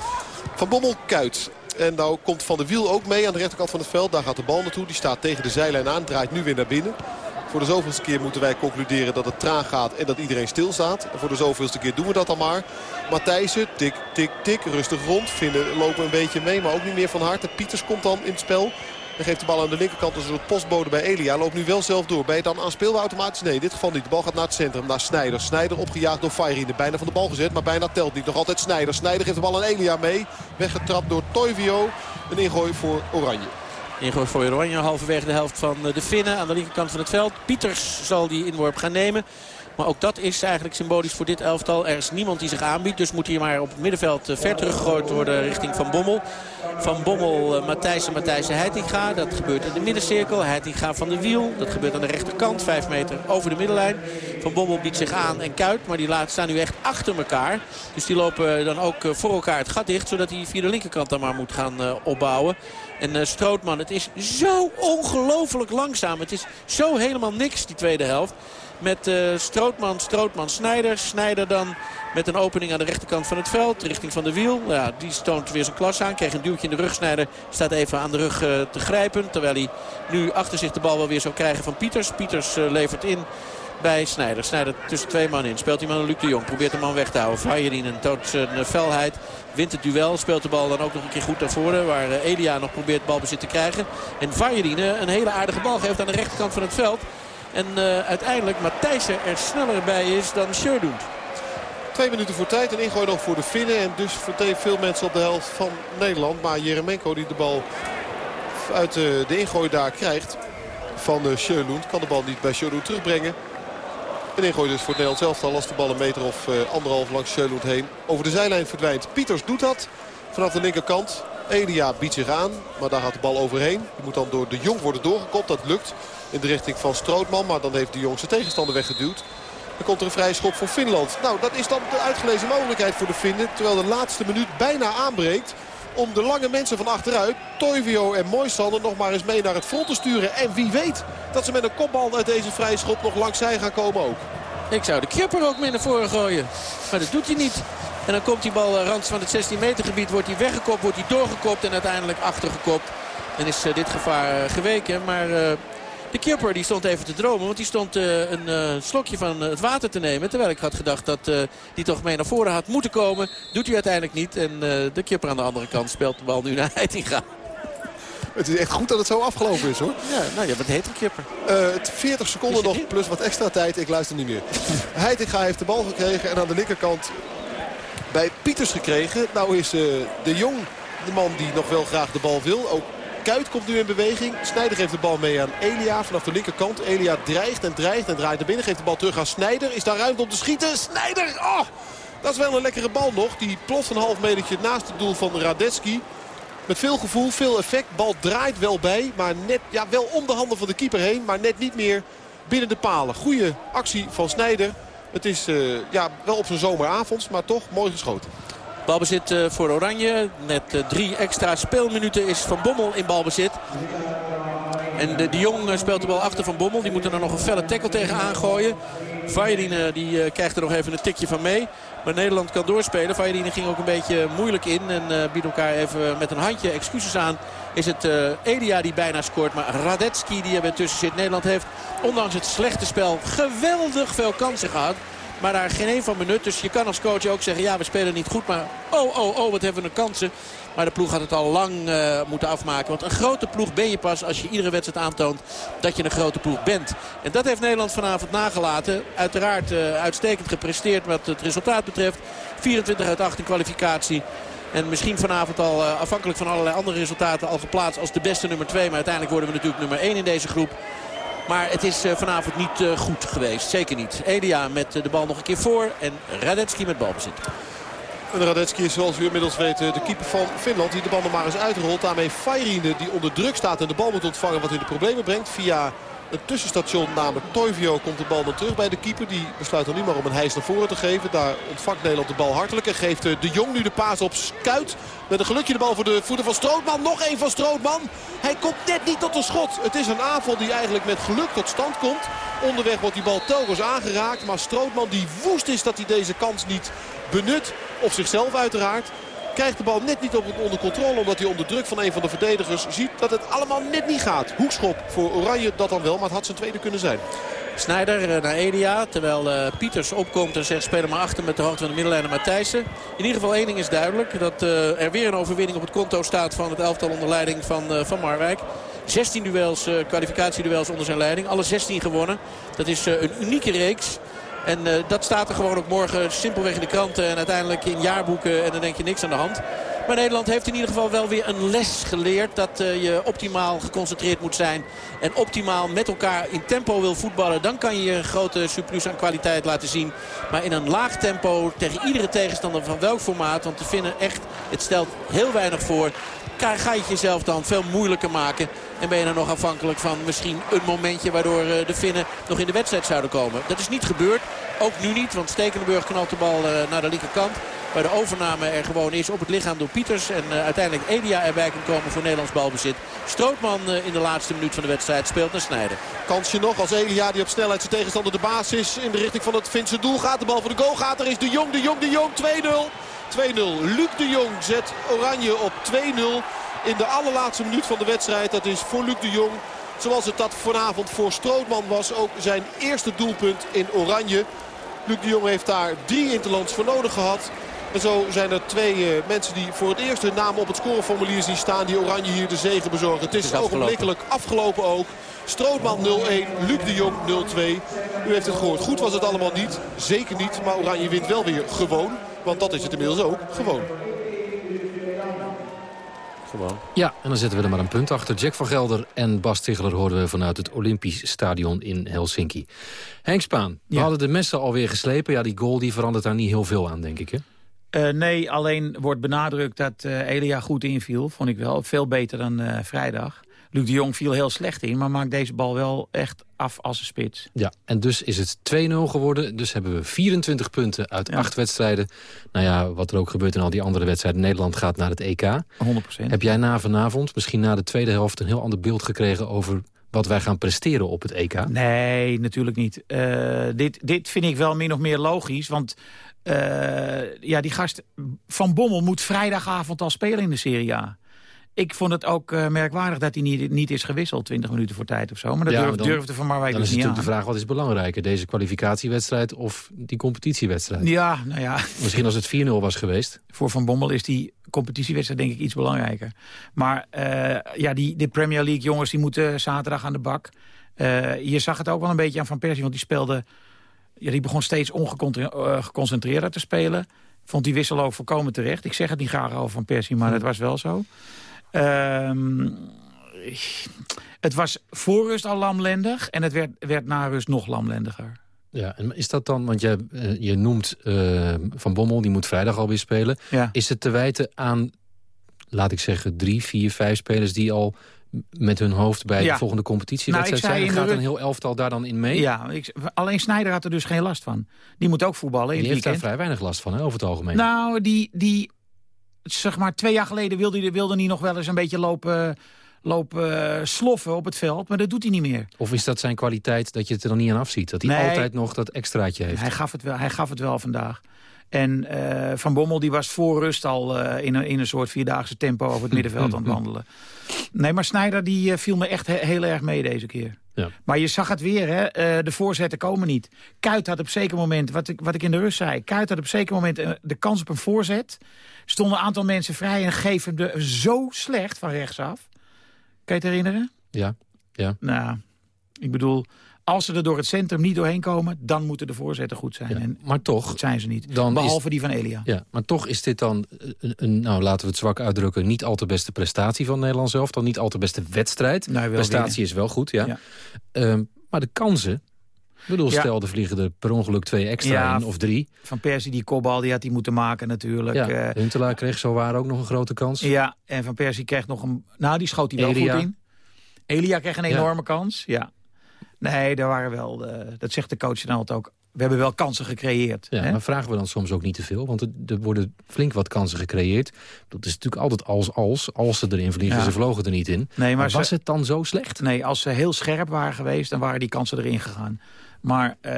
Van Bommel kuit. En nou komt Van der Wiel ook mee aan de rechterkant van het veld. Daar gaat de bal naartoe. Die staat tegen de zijlijn aan. Draait nu weer naar binnen. Voor de zoveelste keer moeten wij concluderen dat het traag gaat en dat iedereen stilstaat. Voor de zoveelste keer doen we dat dan maar. Matthijssen, tik, tik, tik, rustig rond. Vinden lopen een beetje mee, maar ook niet meer van harte. Pieters komt dan in het spel. En geeft de bal aan de linkerkant als een postbode bij Elia. Loopt nu wel zelf door. Ben je dan aan speelbaar automatisch? Nee, in dit geval niet. De bal gaat naar het centrum, naar Snijder. Snijder opgejaagd door Fairine. Bijna van de bal gezet, maar bijna telt niet. Nog altijd Snijder. Snijder geeft de bal aan Elia mee. Weggetrapt door Toivio. Een ingooi voor Oranje. Ingooi voor Oranje halverwege de helft van de Finnen aan de linkerkant van het veld. Pieters zal die inworp gaan nemen. Maar ook dat is eigenlijk symbolisch voor dit elftal. Er is niemand die zich aanbiedt. Dus moet hier maar op het middenveld ver teruggegooid worden richting Van Bommel. Van Bommel, Matthijssen, Matthijssen, Heitinga. Dat gebeurt in de middencirkel. Heitinga van de wiel. Dat gebeurt aan de rechterkant. Vijf meter over de middenlijn. Van Bommel biedt zich aan en Kuit. Maar die staan nu echt achter elkaar. Dus die lopen dan ook voor elkaar het gat dicht. Zodat hij via de linkerkant dan maar moet gaan opbouwen. En Strootman, het is zo ongelooflijk langzaam. Het is zo helemaal niks die tweede helft. Met uh, Strootman, Strootman, Snijder. Snijder dan met een opening aan de rechterkant van het veld. Richting van de wiel. Ja, die toont weer zijn klas aan. Kreeg een duwtje in de rug. Snijder staat even aan de rug uh, te grijpen. Terwijl hij nu achter zich de bal wel weer zou krijgen van Pieters. Pieters levert in bij Snijder. Snijder tussen twee man in. Speelt die man Luc de Jong. Probeert de man weg te houden. Vajerien toont zijn felheid. Wint het duel. Speelt de bal dan ook nog een keer goed naar voren. Waar Elia nog probeert balbezit te krijgen. En Vajerien een hele aardige bal geeft aan de rechterkant van het veld. En uh, uiteindelijk Matthijssen er sneller bij is dan Sjödund. Twee minuten voor tijd. Een ingooi nog voor de Finnen. En dus meteen veel mensen op de helft van Nederland. Maar Jeremenko die de bal uit de, ingooi daar krijgt van Sjölund. Kan de bal niet bij Sjölund terugbrengen. Een ingooi dus voor het Nederlands elftal als de bal een meter of uh, anderhalf langs Sjölund heen. Over de zijlijn verdwijnt. Pieters doet dat vanaf de linkerkant. Elia biedt zich aan, maar daar gaat de bal overheen. Die moet dan door de Jong worden doorgekopt. Dat lukt in de richting van Strootman. Maar dan heeft de jongste tegenstander weggeduwd. Dan komt er een vrije schop voor Finland. Nou, dat is dan de uitgelezen mogelijkheid voor de Finnen. Terwijl de laatste minuut bijna aanbreekt om de lange mensen van achteruit, Toivio en Moisander, nog maar eens mee naar het front te sturen. En wie weet dat ze met een kopbal uit deze vrije schop nog langs zij gaan komen ook. Ik zou de Kipper ook mee naar voren gooien. Maar dat doet hij niet. En dan komt die bal rand van het 16 meter gebied. Wordt hij weggekopt, wordt hij doorgekopt en uiteindelijk achtergekopt. En is dit gevaar geweken. Maar de keeper die stond even te dromen. Want die stond uh, een uh, slokje van uh, het water te nemen. Terwijl ik had gedacht dat die toch mee naar voren had moeten komen. Doet hij uiteindelijk niet. En de keeper aan de andere kant speelt de bal nu naar [LAUGHS] Heitinga. Het is echt goed dat het zo afgelopen is hoor. Ja, nou ja, wat heet een kipper? Uh, 40 seconden nog plus wat extra tijd. Ik luister niet meer. [LAUGHS] Heitinga heeft de bal gekregen en aan de linkerkant bij Pieters gekregen. Nou is de Jong de man die nog wel graag de bal wil. Ook Kuit komt nu in beweging. Snijder geeft de bal mee aan Elia vanaf de linkerkant. Elia dreigt en dreigt en draait naar binnen. Geeft de bal terug aan Snijder. Is daar ruimte om te schieten? Snijder! Oh, dat is wel een lekkere bal nog. Die ploft een half metertje naast het doel van Radetski. Met veel gevoel, veel effect. Bal draait wel bij, maar net, ja, wel om de handen van de keeper heen. Maar net niet meer binnen de palen. Goede actie van Snijder. Het is uh, ja, wel op zijn zomeravond, maar toch mooi geschoten. Balbezit uh, voor Oranje. Net uh, drie extra speelminuten is Van Bommel in balbezit. En de, de Jong speelt de bal achter Van Bommel. Die moet er nog een felle tackle tegen aangooien. Vajdine die krijgt er nog even een tikje van mee. Maar Nederland kan doorspelen. Vajdine ging ook een beetje moeilijk in. En uh, biedt elkaar even met een handje excuses aan. Is het Elia die bijna scoort. Maar Radetski die er tussen zit. Nederland heeft ondanks het slechte spel geweldig veel kansen gehad. Maar daar geen één van benut. Dus je kan als coach ook zeggen, ja we spelen niet goed. Maar oh, oh, oh, wat hebben we een kansen. Maar de ploeg had het al lang uh, moeten afmaken. Want een grote ploeg ben je pas als je iedere wedstrijd aantoont dat je een grote ploeg bent. En dat heeft Nederland vanavond nagelaten. Uiteraard uh, uitstekend gepresteerd wat het resultaat betreft. 24 uit 8 in kwalificatie. En misschien vanavond al uh, afhankelijk van allerlei andere resultaten al geplaatst als de beste nummer 2. Maar uiteindelijk worden we natuurlijk nummer 1 in deze groep. Maar het is vanavond niet goed geweest. Zeker niet. Elia met de bal nog een keer voor. En Radetski met balbezit. En Radetski is zoals u inmiddels weet de keeper van Finland. Die de bal nog maar eens uitrolt. Daarmee Fairine die onder druk staat en de bal moet ontvangen. Wat in de problemen brengt via een tussenstation namelijk Toivio komt de bal dan terug bij de keeper. Die besluit dan niet maar om een hijs naar voren te geven. Daar ontvangt Nederland de bal hartelijk. En geeft de Jong nu de paas op Skuit. Met een gelukje de bal voor de voeten van Strootman. Nog één van Strootman. Hij komt net niet tot een schot. Het is een aanval die eigenlijk met geluk tot stand komt. Onderweg wordt die bal telkens aangeraakt. Maar Strootman die woest is dat hij deze kans niet benut. Of zichzelf uiteraard. Krijgt de bal net niet onder controle. Omdat hij onder druk van een van de verdedigers ziet dat het allemaal net niet gaat. Hoekschop voor Oranje dat dan wel. Maar het had zijn tweede kunnen zijn. Snijder naar Elia. Terwijl uh, Pieters opkomt en zegt spelen maar achter met de hoogte van de middenlijn naar Matthijssen. In ieder geval één ding is duidelijk. Dat uh, er weer een overwinning op het konto staat van het elftal onder leiding van, van Marwijk. 16 duels, kwalificatieduels onder zijn leiding. Alle 16 gewonnen. Dat is een unieke reeks. En uh, dat staat er gewoon ook morgen simpelweg in de kranten en uiteindelijk in jaarboeken. En dan denk je niks aan de hand. Maar Nederland heeft in ieder geval wel weer een les geleerd. Dat uh, je optimaal geconcentreerd moet zijn. En optimaal met elkaar in tempo wil voetballen. Dan kan je je grote surplus aan kwaliteit laten zien. Maar in een laag tempo tegen iedere tegenstander van welk formaat. Want te vinden echt, het stelt heel weinig voor ga je jezelf dan veel moeilijker maken. En ben je dan nog afhankelijk van misschien een momentje waardoor eh, de Finnen nog in de wedstrijd zouden komen. Dat is niet gebeurd. Ook nu niet, want Stekelenburg knalt de bal eh, naar de linkerkant. Waar de overname er gewoon is op het lichaam door Pieters. En uh, uiteindelijk Elia erbij kan komen voor Nederlands balbezit. Strootman in de laatste minuut van de wedstrijd speelt naar Snijden. Kansje nog als Elia die op snelheid zijn tegenstander de baas is. In de richting van het Finse doel gaat. De bal voor de goal gaat. Er is de Jong, de Jong, de Jong. 2-0. 2-0. Luc de Jong zet Oranje op 2-0 in de allerlaatste minuut van de wedstrijd. Dat is voor Luc de Jong, zoals het dat vanavond voor Strootman was, ook zijn eerste doelpunt in Oranje. Luc de Jong heeft daar drie interlands voor nodig gehad. En zo zijn er twee uh, mensen die voor het eerst hun naam op het scoreformulier zien staan. Die Oranje hier de zegen bezorgen. Het is, het is ogenblikkelijk afgelopen ook. Strootman 0-1, Luc de Jong 0-2. U heeft het gehoord. Goed was het allemaal niet. Zeker niet. Maar Oranje wint wel weer gewoon. Want dat is het inmiddels ook. Gewoon. Gewoon. Ja, en dan zetten we er maar een punt achter. Jack van Gelder en Bas Ticheler hoorden we vanuit het Olympisch Stadion in Helsinki. Henk Spaan, we hadden de messen alweer geslepen. Ja, die goal die verandert daar niet heel veel aan, denk ik, hè? Uh, nee, alleen wordt benadrukt dat uh, Elia goed inviel. Vond ik wel. Veel beter dan uh, vrijdag. Luc de Jong viel heel slecht in, maar maakt deze bal wel echt af als een spits. Ja, en dus is het 2-0 geworden. Dus hebben we 24 punten uit ja. acht wedstrijden. Nou ja, wat er ook gebeurt in al die andere wedstrijden. Nederland gaat naar het EK. 100%. Heb jij na vanavond, misschien na de tweede helft... een heel ander beeld gekregen over wat wij gaan presteren op het EK? Nee, natuurlijk niet. Uh, dit, dit vind ik wel min of meer logisch, want... Uh, ja, die gast Van Bommel moet vrijdagavond al spelen in de Serie A. Ik vond het ook uh, merkwaardig dat hij niet, niet is gewisseld. 20 minuten voor tijd of zo. Maar dat ja, durf, dan, durfde Van Marwijk dus niet Dan is natuurlijk de vraag, wat is belangrijker? Deze kwalificatiewedstrijd of die competitiewedstrijd? Ja, nou ja. Misschien als het 4-0 was geweest. Voor Van Bommel is die competitiewedstrijd denk ik iets belangrijker. Maar uh, ja, die, de Premier League jongens die moeten zaterdag aan de bak. Uh, je zag het ook wel een beetje aan Van Persie. Want die speelde... Ja, die begon steeds ongeconcentreerder te spelen. Vond die wissel ook volkomen terecht. Ik zeg het niet graag over Van Persie, maar hm. dat was wel zo. Um, het was voor rust al lamlendig en het werd, werd na rust nog lamlendiger. Ja, en is dat dan, want je, uh, je noemt uh, Van Bommel, die moet vrijdag alweer spelen. Ja. Is het te wijten aan, laat ik zeggen, drie, vier, vijf spelers die al met hun hoofd bij ja. de volgende competitiewedstrijd nou, zijn? Gaat een heel elftal daar dan in mee? Ja, ik, alleen Snijder had er dus geen last van. Die moet ook voetballen in die het heeft daar vrij weinig last van, hè, over het algemeen. Nou, die, die zeg maar twee jaar geleden wilde hij, wilde hij nog wel eens een beetje lopen, lopen eh, sloffen op het veld. Maar dat doet hij niet meer. Of is dat zijn kwaliteit dat je het er dan niet aan afziet? Dat hij nee, altijd nog dat extraatje heeft? Hij gaf het wel, hij gaf het wel vandaag. En uh, Van Bommel die was voor rust al uh, in, een, in een soort vierdaagse tempo over het middenveld aan het wandelen. Nee, maar Snijder die uh, viel me echt he heel erg mee deze keer. Ja. Maar je zag het weer, hè? de voorzetten komen niet. Kuit had op zeker moment, wat ik, wat ik in de rust zei... Kuit had op zeker moment de kans op een voorzet stonden een aantal mensen vrij en geven hem de zo slecht van rechtsaf. Kan je het herinneren? Ja, ja. Nou, ik bedoel, als ze er door het centrum niet doorheen komen... dan moeten de voorzetten goed zijn. Ja, en maar toch... Dat zijn ze niet, dan behalve die van Elia. Ja, maar toch is dit dan, een, een, nou laten we het zwak uitdrukken... niet al te beste prestatie van Nederland zelf. Dan niet al te beste wedstrijd. Nou, prestatie is wel goed, ja. ja. Uh, maar de kansen, ik bedoel, ja. stel, er vliegen er per ongeluk twee extra ja, in, of drie. Van Persie, die kopbal, die had hij moeten maken natuurlijk. Ja, uh, Huntelaar kreeg zo waar ook nog een grote kans. Ja, en Van Persie kreeg nog een... Nou, die schoot hij wel Elia. goed in. Elia kreeg een enorme kans, ja. Nee, daar waren wel... De, dat zegt de coach dan altijd ook. We hebben wel kansen gecreëerd. Ja, hè? maar vragen we dan soms ook niet te veel? Want er, er worden flink wat kansen gecreëerd. Dat is natuurlijk altijd als, als. Als ze erin vliegen, Ja. ze vlogen er niet in. Nee, maar, was ze- het dan zo slecht? Nee, als ze heel scherp waren geweest, dan waren die kansen erin gegaan. Maar eh,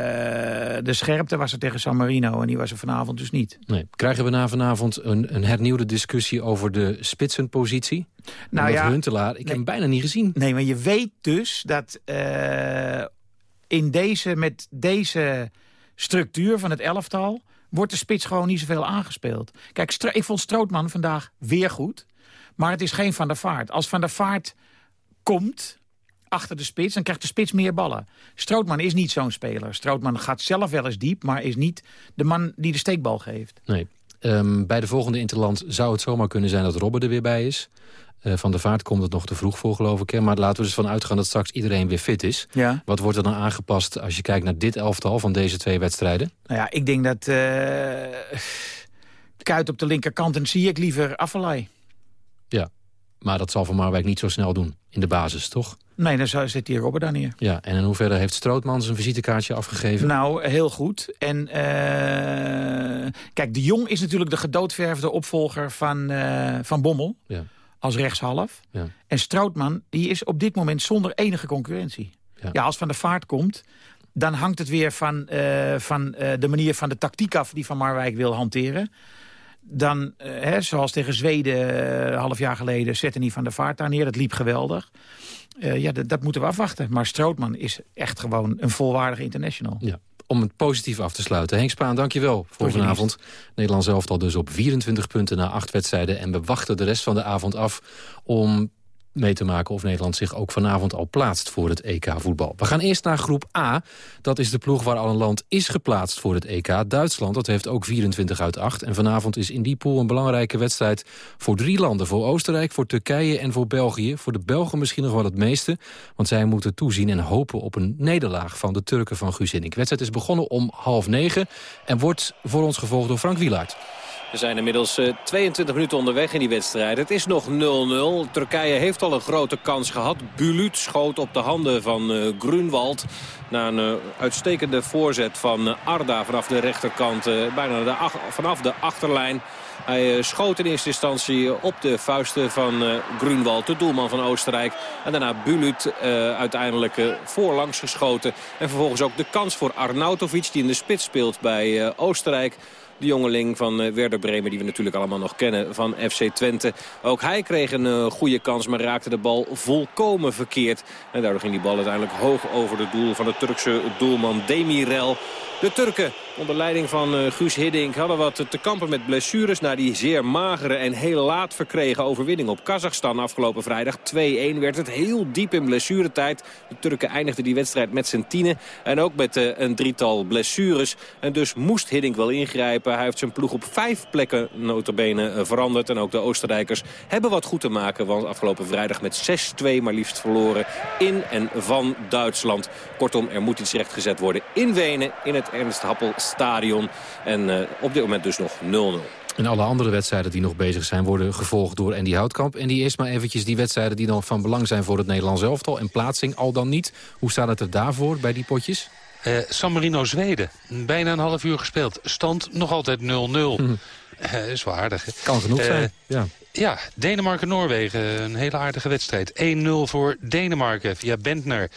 de scherpte was er tegen San Marino en die was er vanavond dus niet. Nee. Krijgen we na vanavond een, een hernieuwde discussie over de spitsenpositie? Nou Omdat ja, Huntelaar, ik heb hem bijna niet gezien. Nee, maar je weet dus dat eh, in deze, met deze structuur van het elftal... wordt de spits gewoon niet zoveel aangespeeld. Kijk, Stro- ik vond Strootman vandaag weer goed. Maar het is geen Van der Vaart. Als Van der Vaart komt achter de spits, dan krijgt de spits meer ballen. Strootman is niet zo'n speler. Strootman gaat zelf wel eens diep, maar is niet de man die de steekbal geeft. Nee. Ehm, bij de volgende Interland zou het zomaar kunnen zijn dat Robben er weer bij is. Uh, van de Vaart komt het nog te vroeg voor, geloof ik. Hè? Maar laten we dus van uitgaan dat straks iedereen weer fit is. Ja. Wat wordt er dan aangepast als je kijkt naar dit elftal van deze twee wedstrijden? Nou ja, ik denk dat... Uh, Kuit op de linkerkant en zie ik liever Affelay. Ja, maar dat zal Van Marwijk niet zo snel doen. In de basis, toch? Nee, dan zit hier Robben daar neer. Ja, en in hoeverre heeft Strootman zijn visitekaartje afgegeven? Nou, heel goed. En uh, kijk, de Jong is natuurlijk de gedoodverfde opvolger van, uh, van Bommel. Ja. Als rechtshalf. Ja. En Strootman, die is op dit moment zonder enige concurrentie. Ja, ja als Van de Vaart komt, dan hangt het weer van, uh, van de manier van de tactiek af... die Van Marwijk wil hanteren dan, hè, zoals tegen Zweden uh, half jaar geleden, zette hij van de vaart daar neer. Dat liep geweldig. Uh, ja, dat moeten we afwachten. Maar Strootman is echt gewoon een volwaardige international. Ja. Om het positief af te sluiten. Henk Spaan, dankjewel voor vanavond. Nederland zelf al dus op 24 punten na acht wedstrijden. En we wachten de rest van de avond af om mee te maken of Nederland zich ook vanavond al plaatst voor het EK-voetbal. We gaan eerst naar groep A. Dat is de ploeg waar al een land is geplaatst voor het EK. Duitsland, dat heeft ook 24 uit 8. En vanavond is in die pool een belangrijke wedstrijd voor drie landen. Voor Oostenrijk, voor Turkije en voor België. Voor de Belgen misschien nog wel het meeste. Want zij moeten toezien en hopen op een nederlaag van de Turken van Guus De wedstrijd is begonnen om half negen en wordt voor ons gevolgd door Frank Wielaert. We zijn inmiddels uh, 22 minuten onderweg in die wedstrijd. Het is nog 0-0. Turkije heeft al een grote kans gehad. Bulut schoot op de handen van uh, Grunwald. Na een uh, uitstekende voorzet van Arda vanaf de rechterkant. bijna de vanaf de achterlijn. Hij schoot in eerste instantie op de vuisten van Grunwald, de doelman van Oostenrijk. En daarna Bulut uiteindelijk voorlangs geschoten. En vervolgens ook de kans voor Arnautovic die in de spits speelt bij Oostenrijk. De jongeling van Werder Bremen, die we natuurlijk allemaal nog kennen van FC Twente. Ook hij kreeg een uh, goede kans, maar raakte de bal volkomen verkeerd. En daardoor ging die bal uiteindelijk hoog over het doel van de Turkse doelman Demirel. De Turken onder leiding van uh, Guus Hiddink hadden wat te kampen met blessures... na die zeer magere en heel laat verkregen overwinning op Kazachstan afgelopen vrijdag. 2-1 werd het heel diep in blessuretijd. De Turken eindigden die wedstrijd met zijn tienen en ook met uh, een drietal blessures. En dus moest Hiddink wel ingrijpen. Hij heeft zijn ploeg op vijf plekken notabene uh, veranderd. En ook de Oostenrijkers hebben wat goed te maken... want afgelopen vrijdag met 6-2 maar liefst verloren in en van Duitsland. Kortom, er moet iets rechtgezet worden in Wenen, in het Ernst Happel stadion. En uh, op dit moment dus nog 0-0. En alle andere wedstrijden die nog bezig zijn worden gevolgd door Andy Houtkamp. En die eerst maar eventjes die wedstrijden die nog van belang zijn voor het Nederlands elftal. En plaatsing al dan niet. Hoe staat het er daarvoor bij die potjes? Uh, San Marino Zweden. Bijna een half uur gespeeld. Stand nog altijd 0-0. Hm. Uh, is wel aardig. Hè? Kan genoeg zijn, ja. Ja, Denemarken-Noorwegen. Een hele aardige wedstrijd. 1-0 voor Denemarken via Bentner.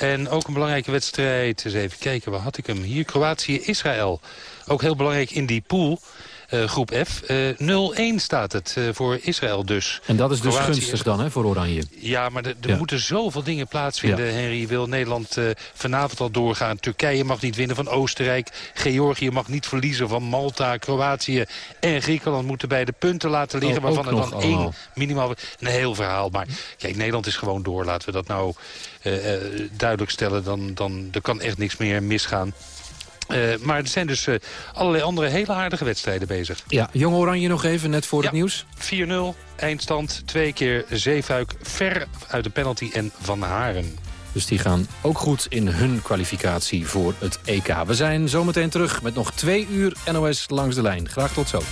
En ook een belangrijke wedstrijd. Eens even kijken, waar had ik hem? Hier, Kroatië-Israël. Ook heel belangrijk in die pool. Uh, groep F. Uh, 0-1 staat het uh, voor Israël dus. En dat is dus Kroatië gunstig dan hè, voor Oranje? Ja, maar er ja. moeten zoveel dingen plaatsvinden. Ja. Henry wil Nederland vanavond al doorgaan. Turkije mag niet winnen van Oostenrijk. Georgië mag niet verliezen van Malta. Kroatië en Griekenland moeten bij de punten laten liggen. Oh, waarvan er dan allemaal. één minimaal... Een heel verhaal. Maar kijk, Nederland is gewoon door. Laten we dat nou duidelijk stellen. Dan, dan er kan echt niks meer misgaan. Uh, maar er zijn dus uh, allerlei andere hele aardige wedstrijden bezig. Ja, Jong Oranje nog even, net voor ja, het nieuws. 4-0, eindstand, twee keer Zeefuik, ver uit de penalty en Van Haren. Dus die gaan ook goed in hun kwalificatie voor het EK. We zijn zometeen terug met nog twee uur NOS langs de lijn. Graag tot zo.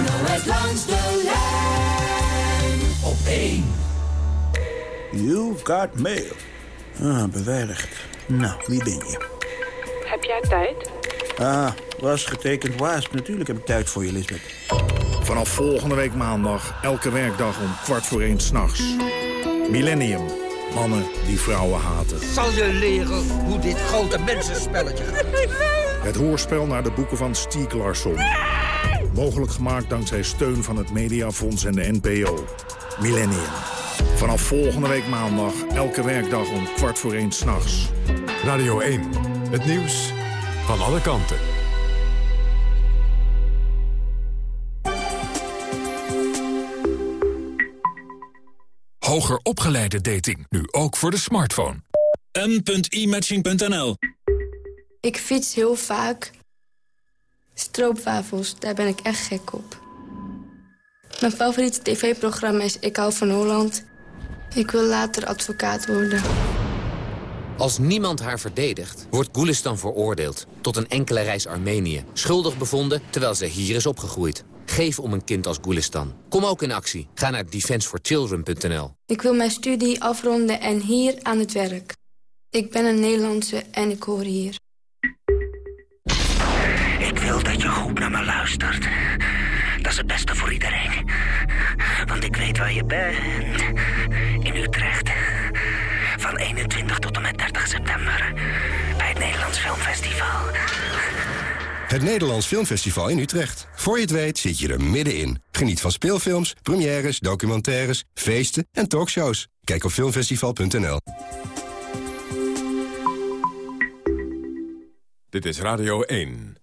NOS langs de lijn op 1. You've got mail. Ah, beveiligd. Nou, wie ben je? Heb jij tijd? Ah, was getekend waas. Natuurlijk heb ik tijd voor je, Lisbeth. Vanaf volgende week maandag, elke werkdag om kwart voor één s'nachts. Millennium. Mannen die vrouwen haten. Zal je leren hoe dit grote mensenspelletje gaat? Het hoorspel naar de boeken van Stieg Larsson. Mogelijk gemaakt dankzij steun van het Mediafonds en de NPO. Millennium. Vanaf volgende week maandag, elke werkdag om kwart voor één s'nachts. Radio 1, het nieuws van alle kanten. Hoger opgeleide dating, nu ook voor de smartphone. m.imatching.nl Ik fiets heel vaak. Stroopwafels, daar ben ik echt gek op. Mijn favoriete tv-programma is Ik hou van Holland. Ik wil later advocaat worden. Als niemand haar verdedigt, wordt Gulistan veroordeeld... tot een enkele reis Armenië. Schuldig bevonden, terwijl zij hier is opgegroeid. Geef om een kind als Gulistan. Kom ook in actie. Ga naar defenseforchildren.nl. Ik wil mijn studie afronden en hier aan het werk. Ik ben een Nederlandse en ik hoor hier. Ik wil dat je goed naar me luistert. Dat is het beste voor iedereen. Want ik weet waar je bent. Utrecht. Van 21 tot en met 30 september. Bij het Nederlands Filmfestival. Het Nederlands Filmfestival in Utrecht. Voor je het weet zit je er middenin. Geniet van speelfilms, premières, documentaires, feesten en talkshows. Kijk op filmfestival.nl. Dit is Radio 1.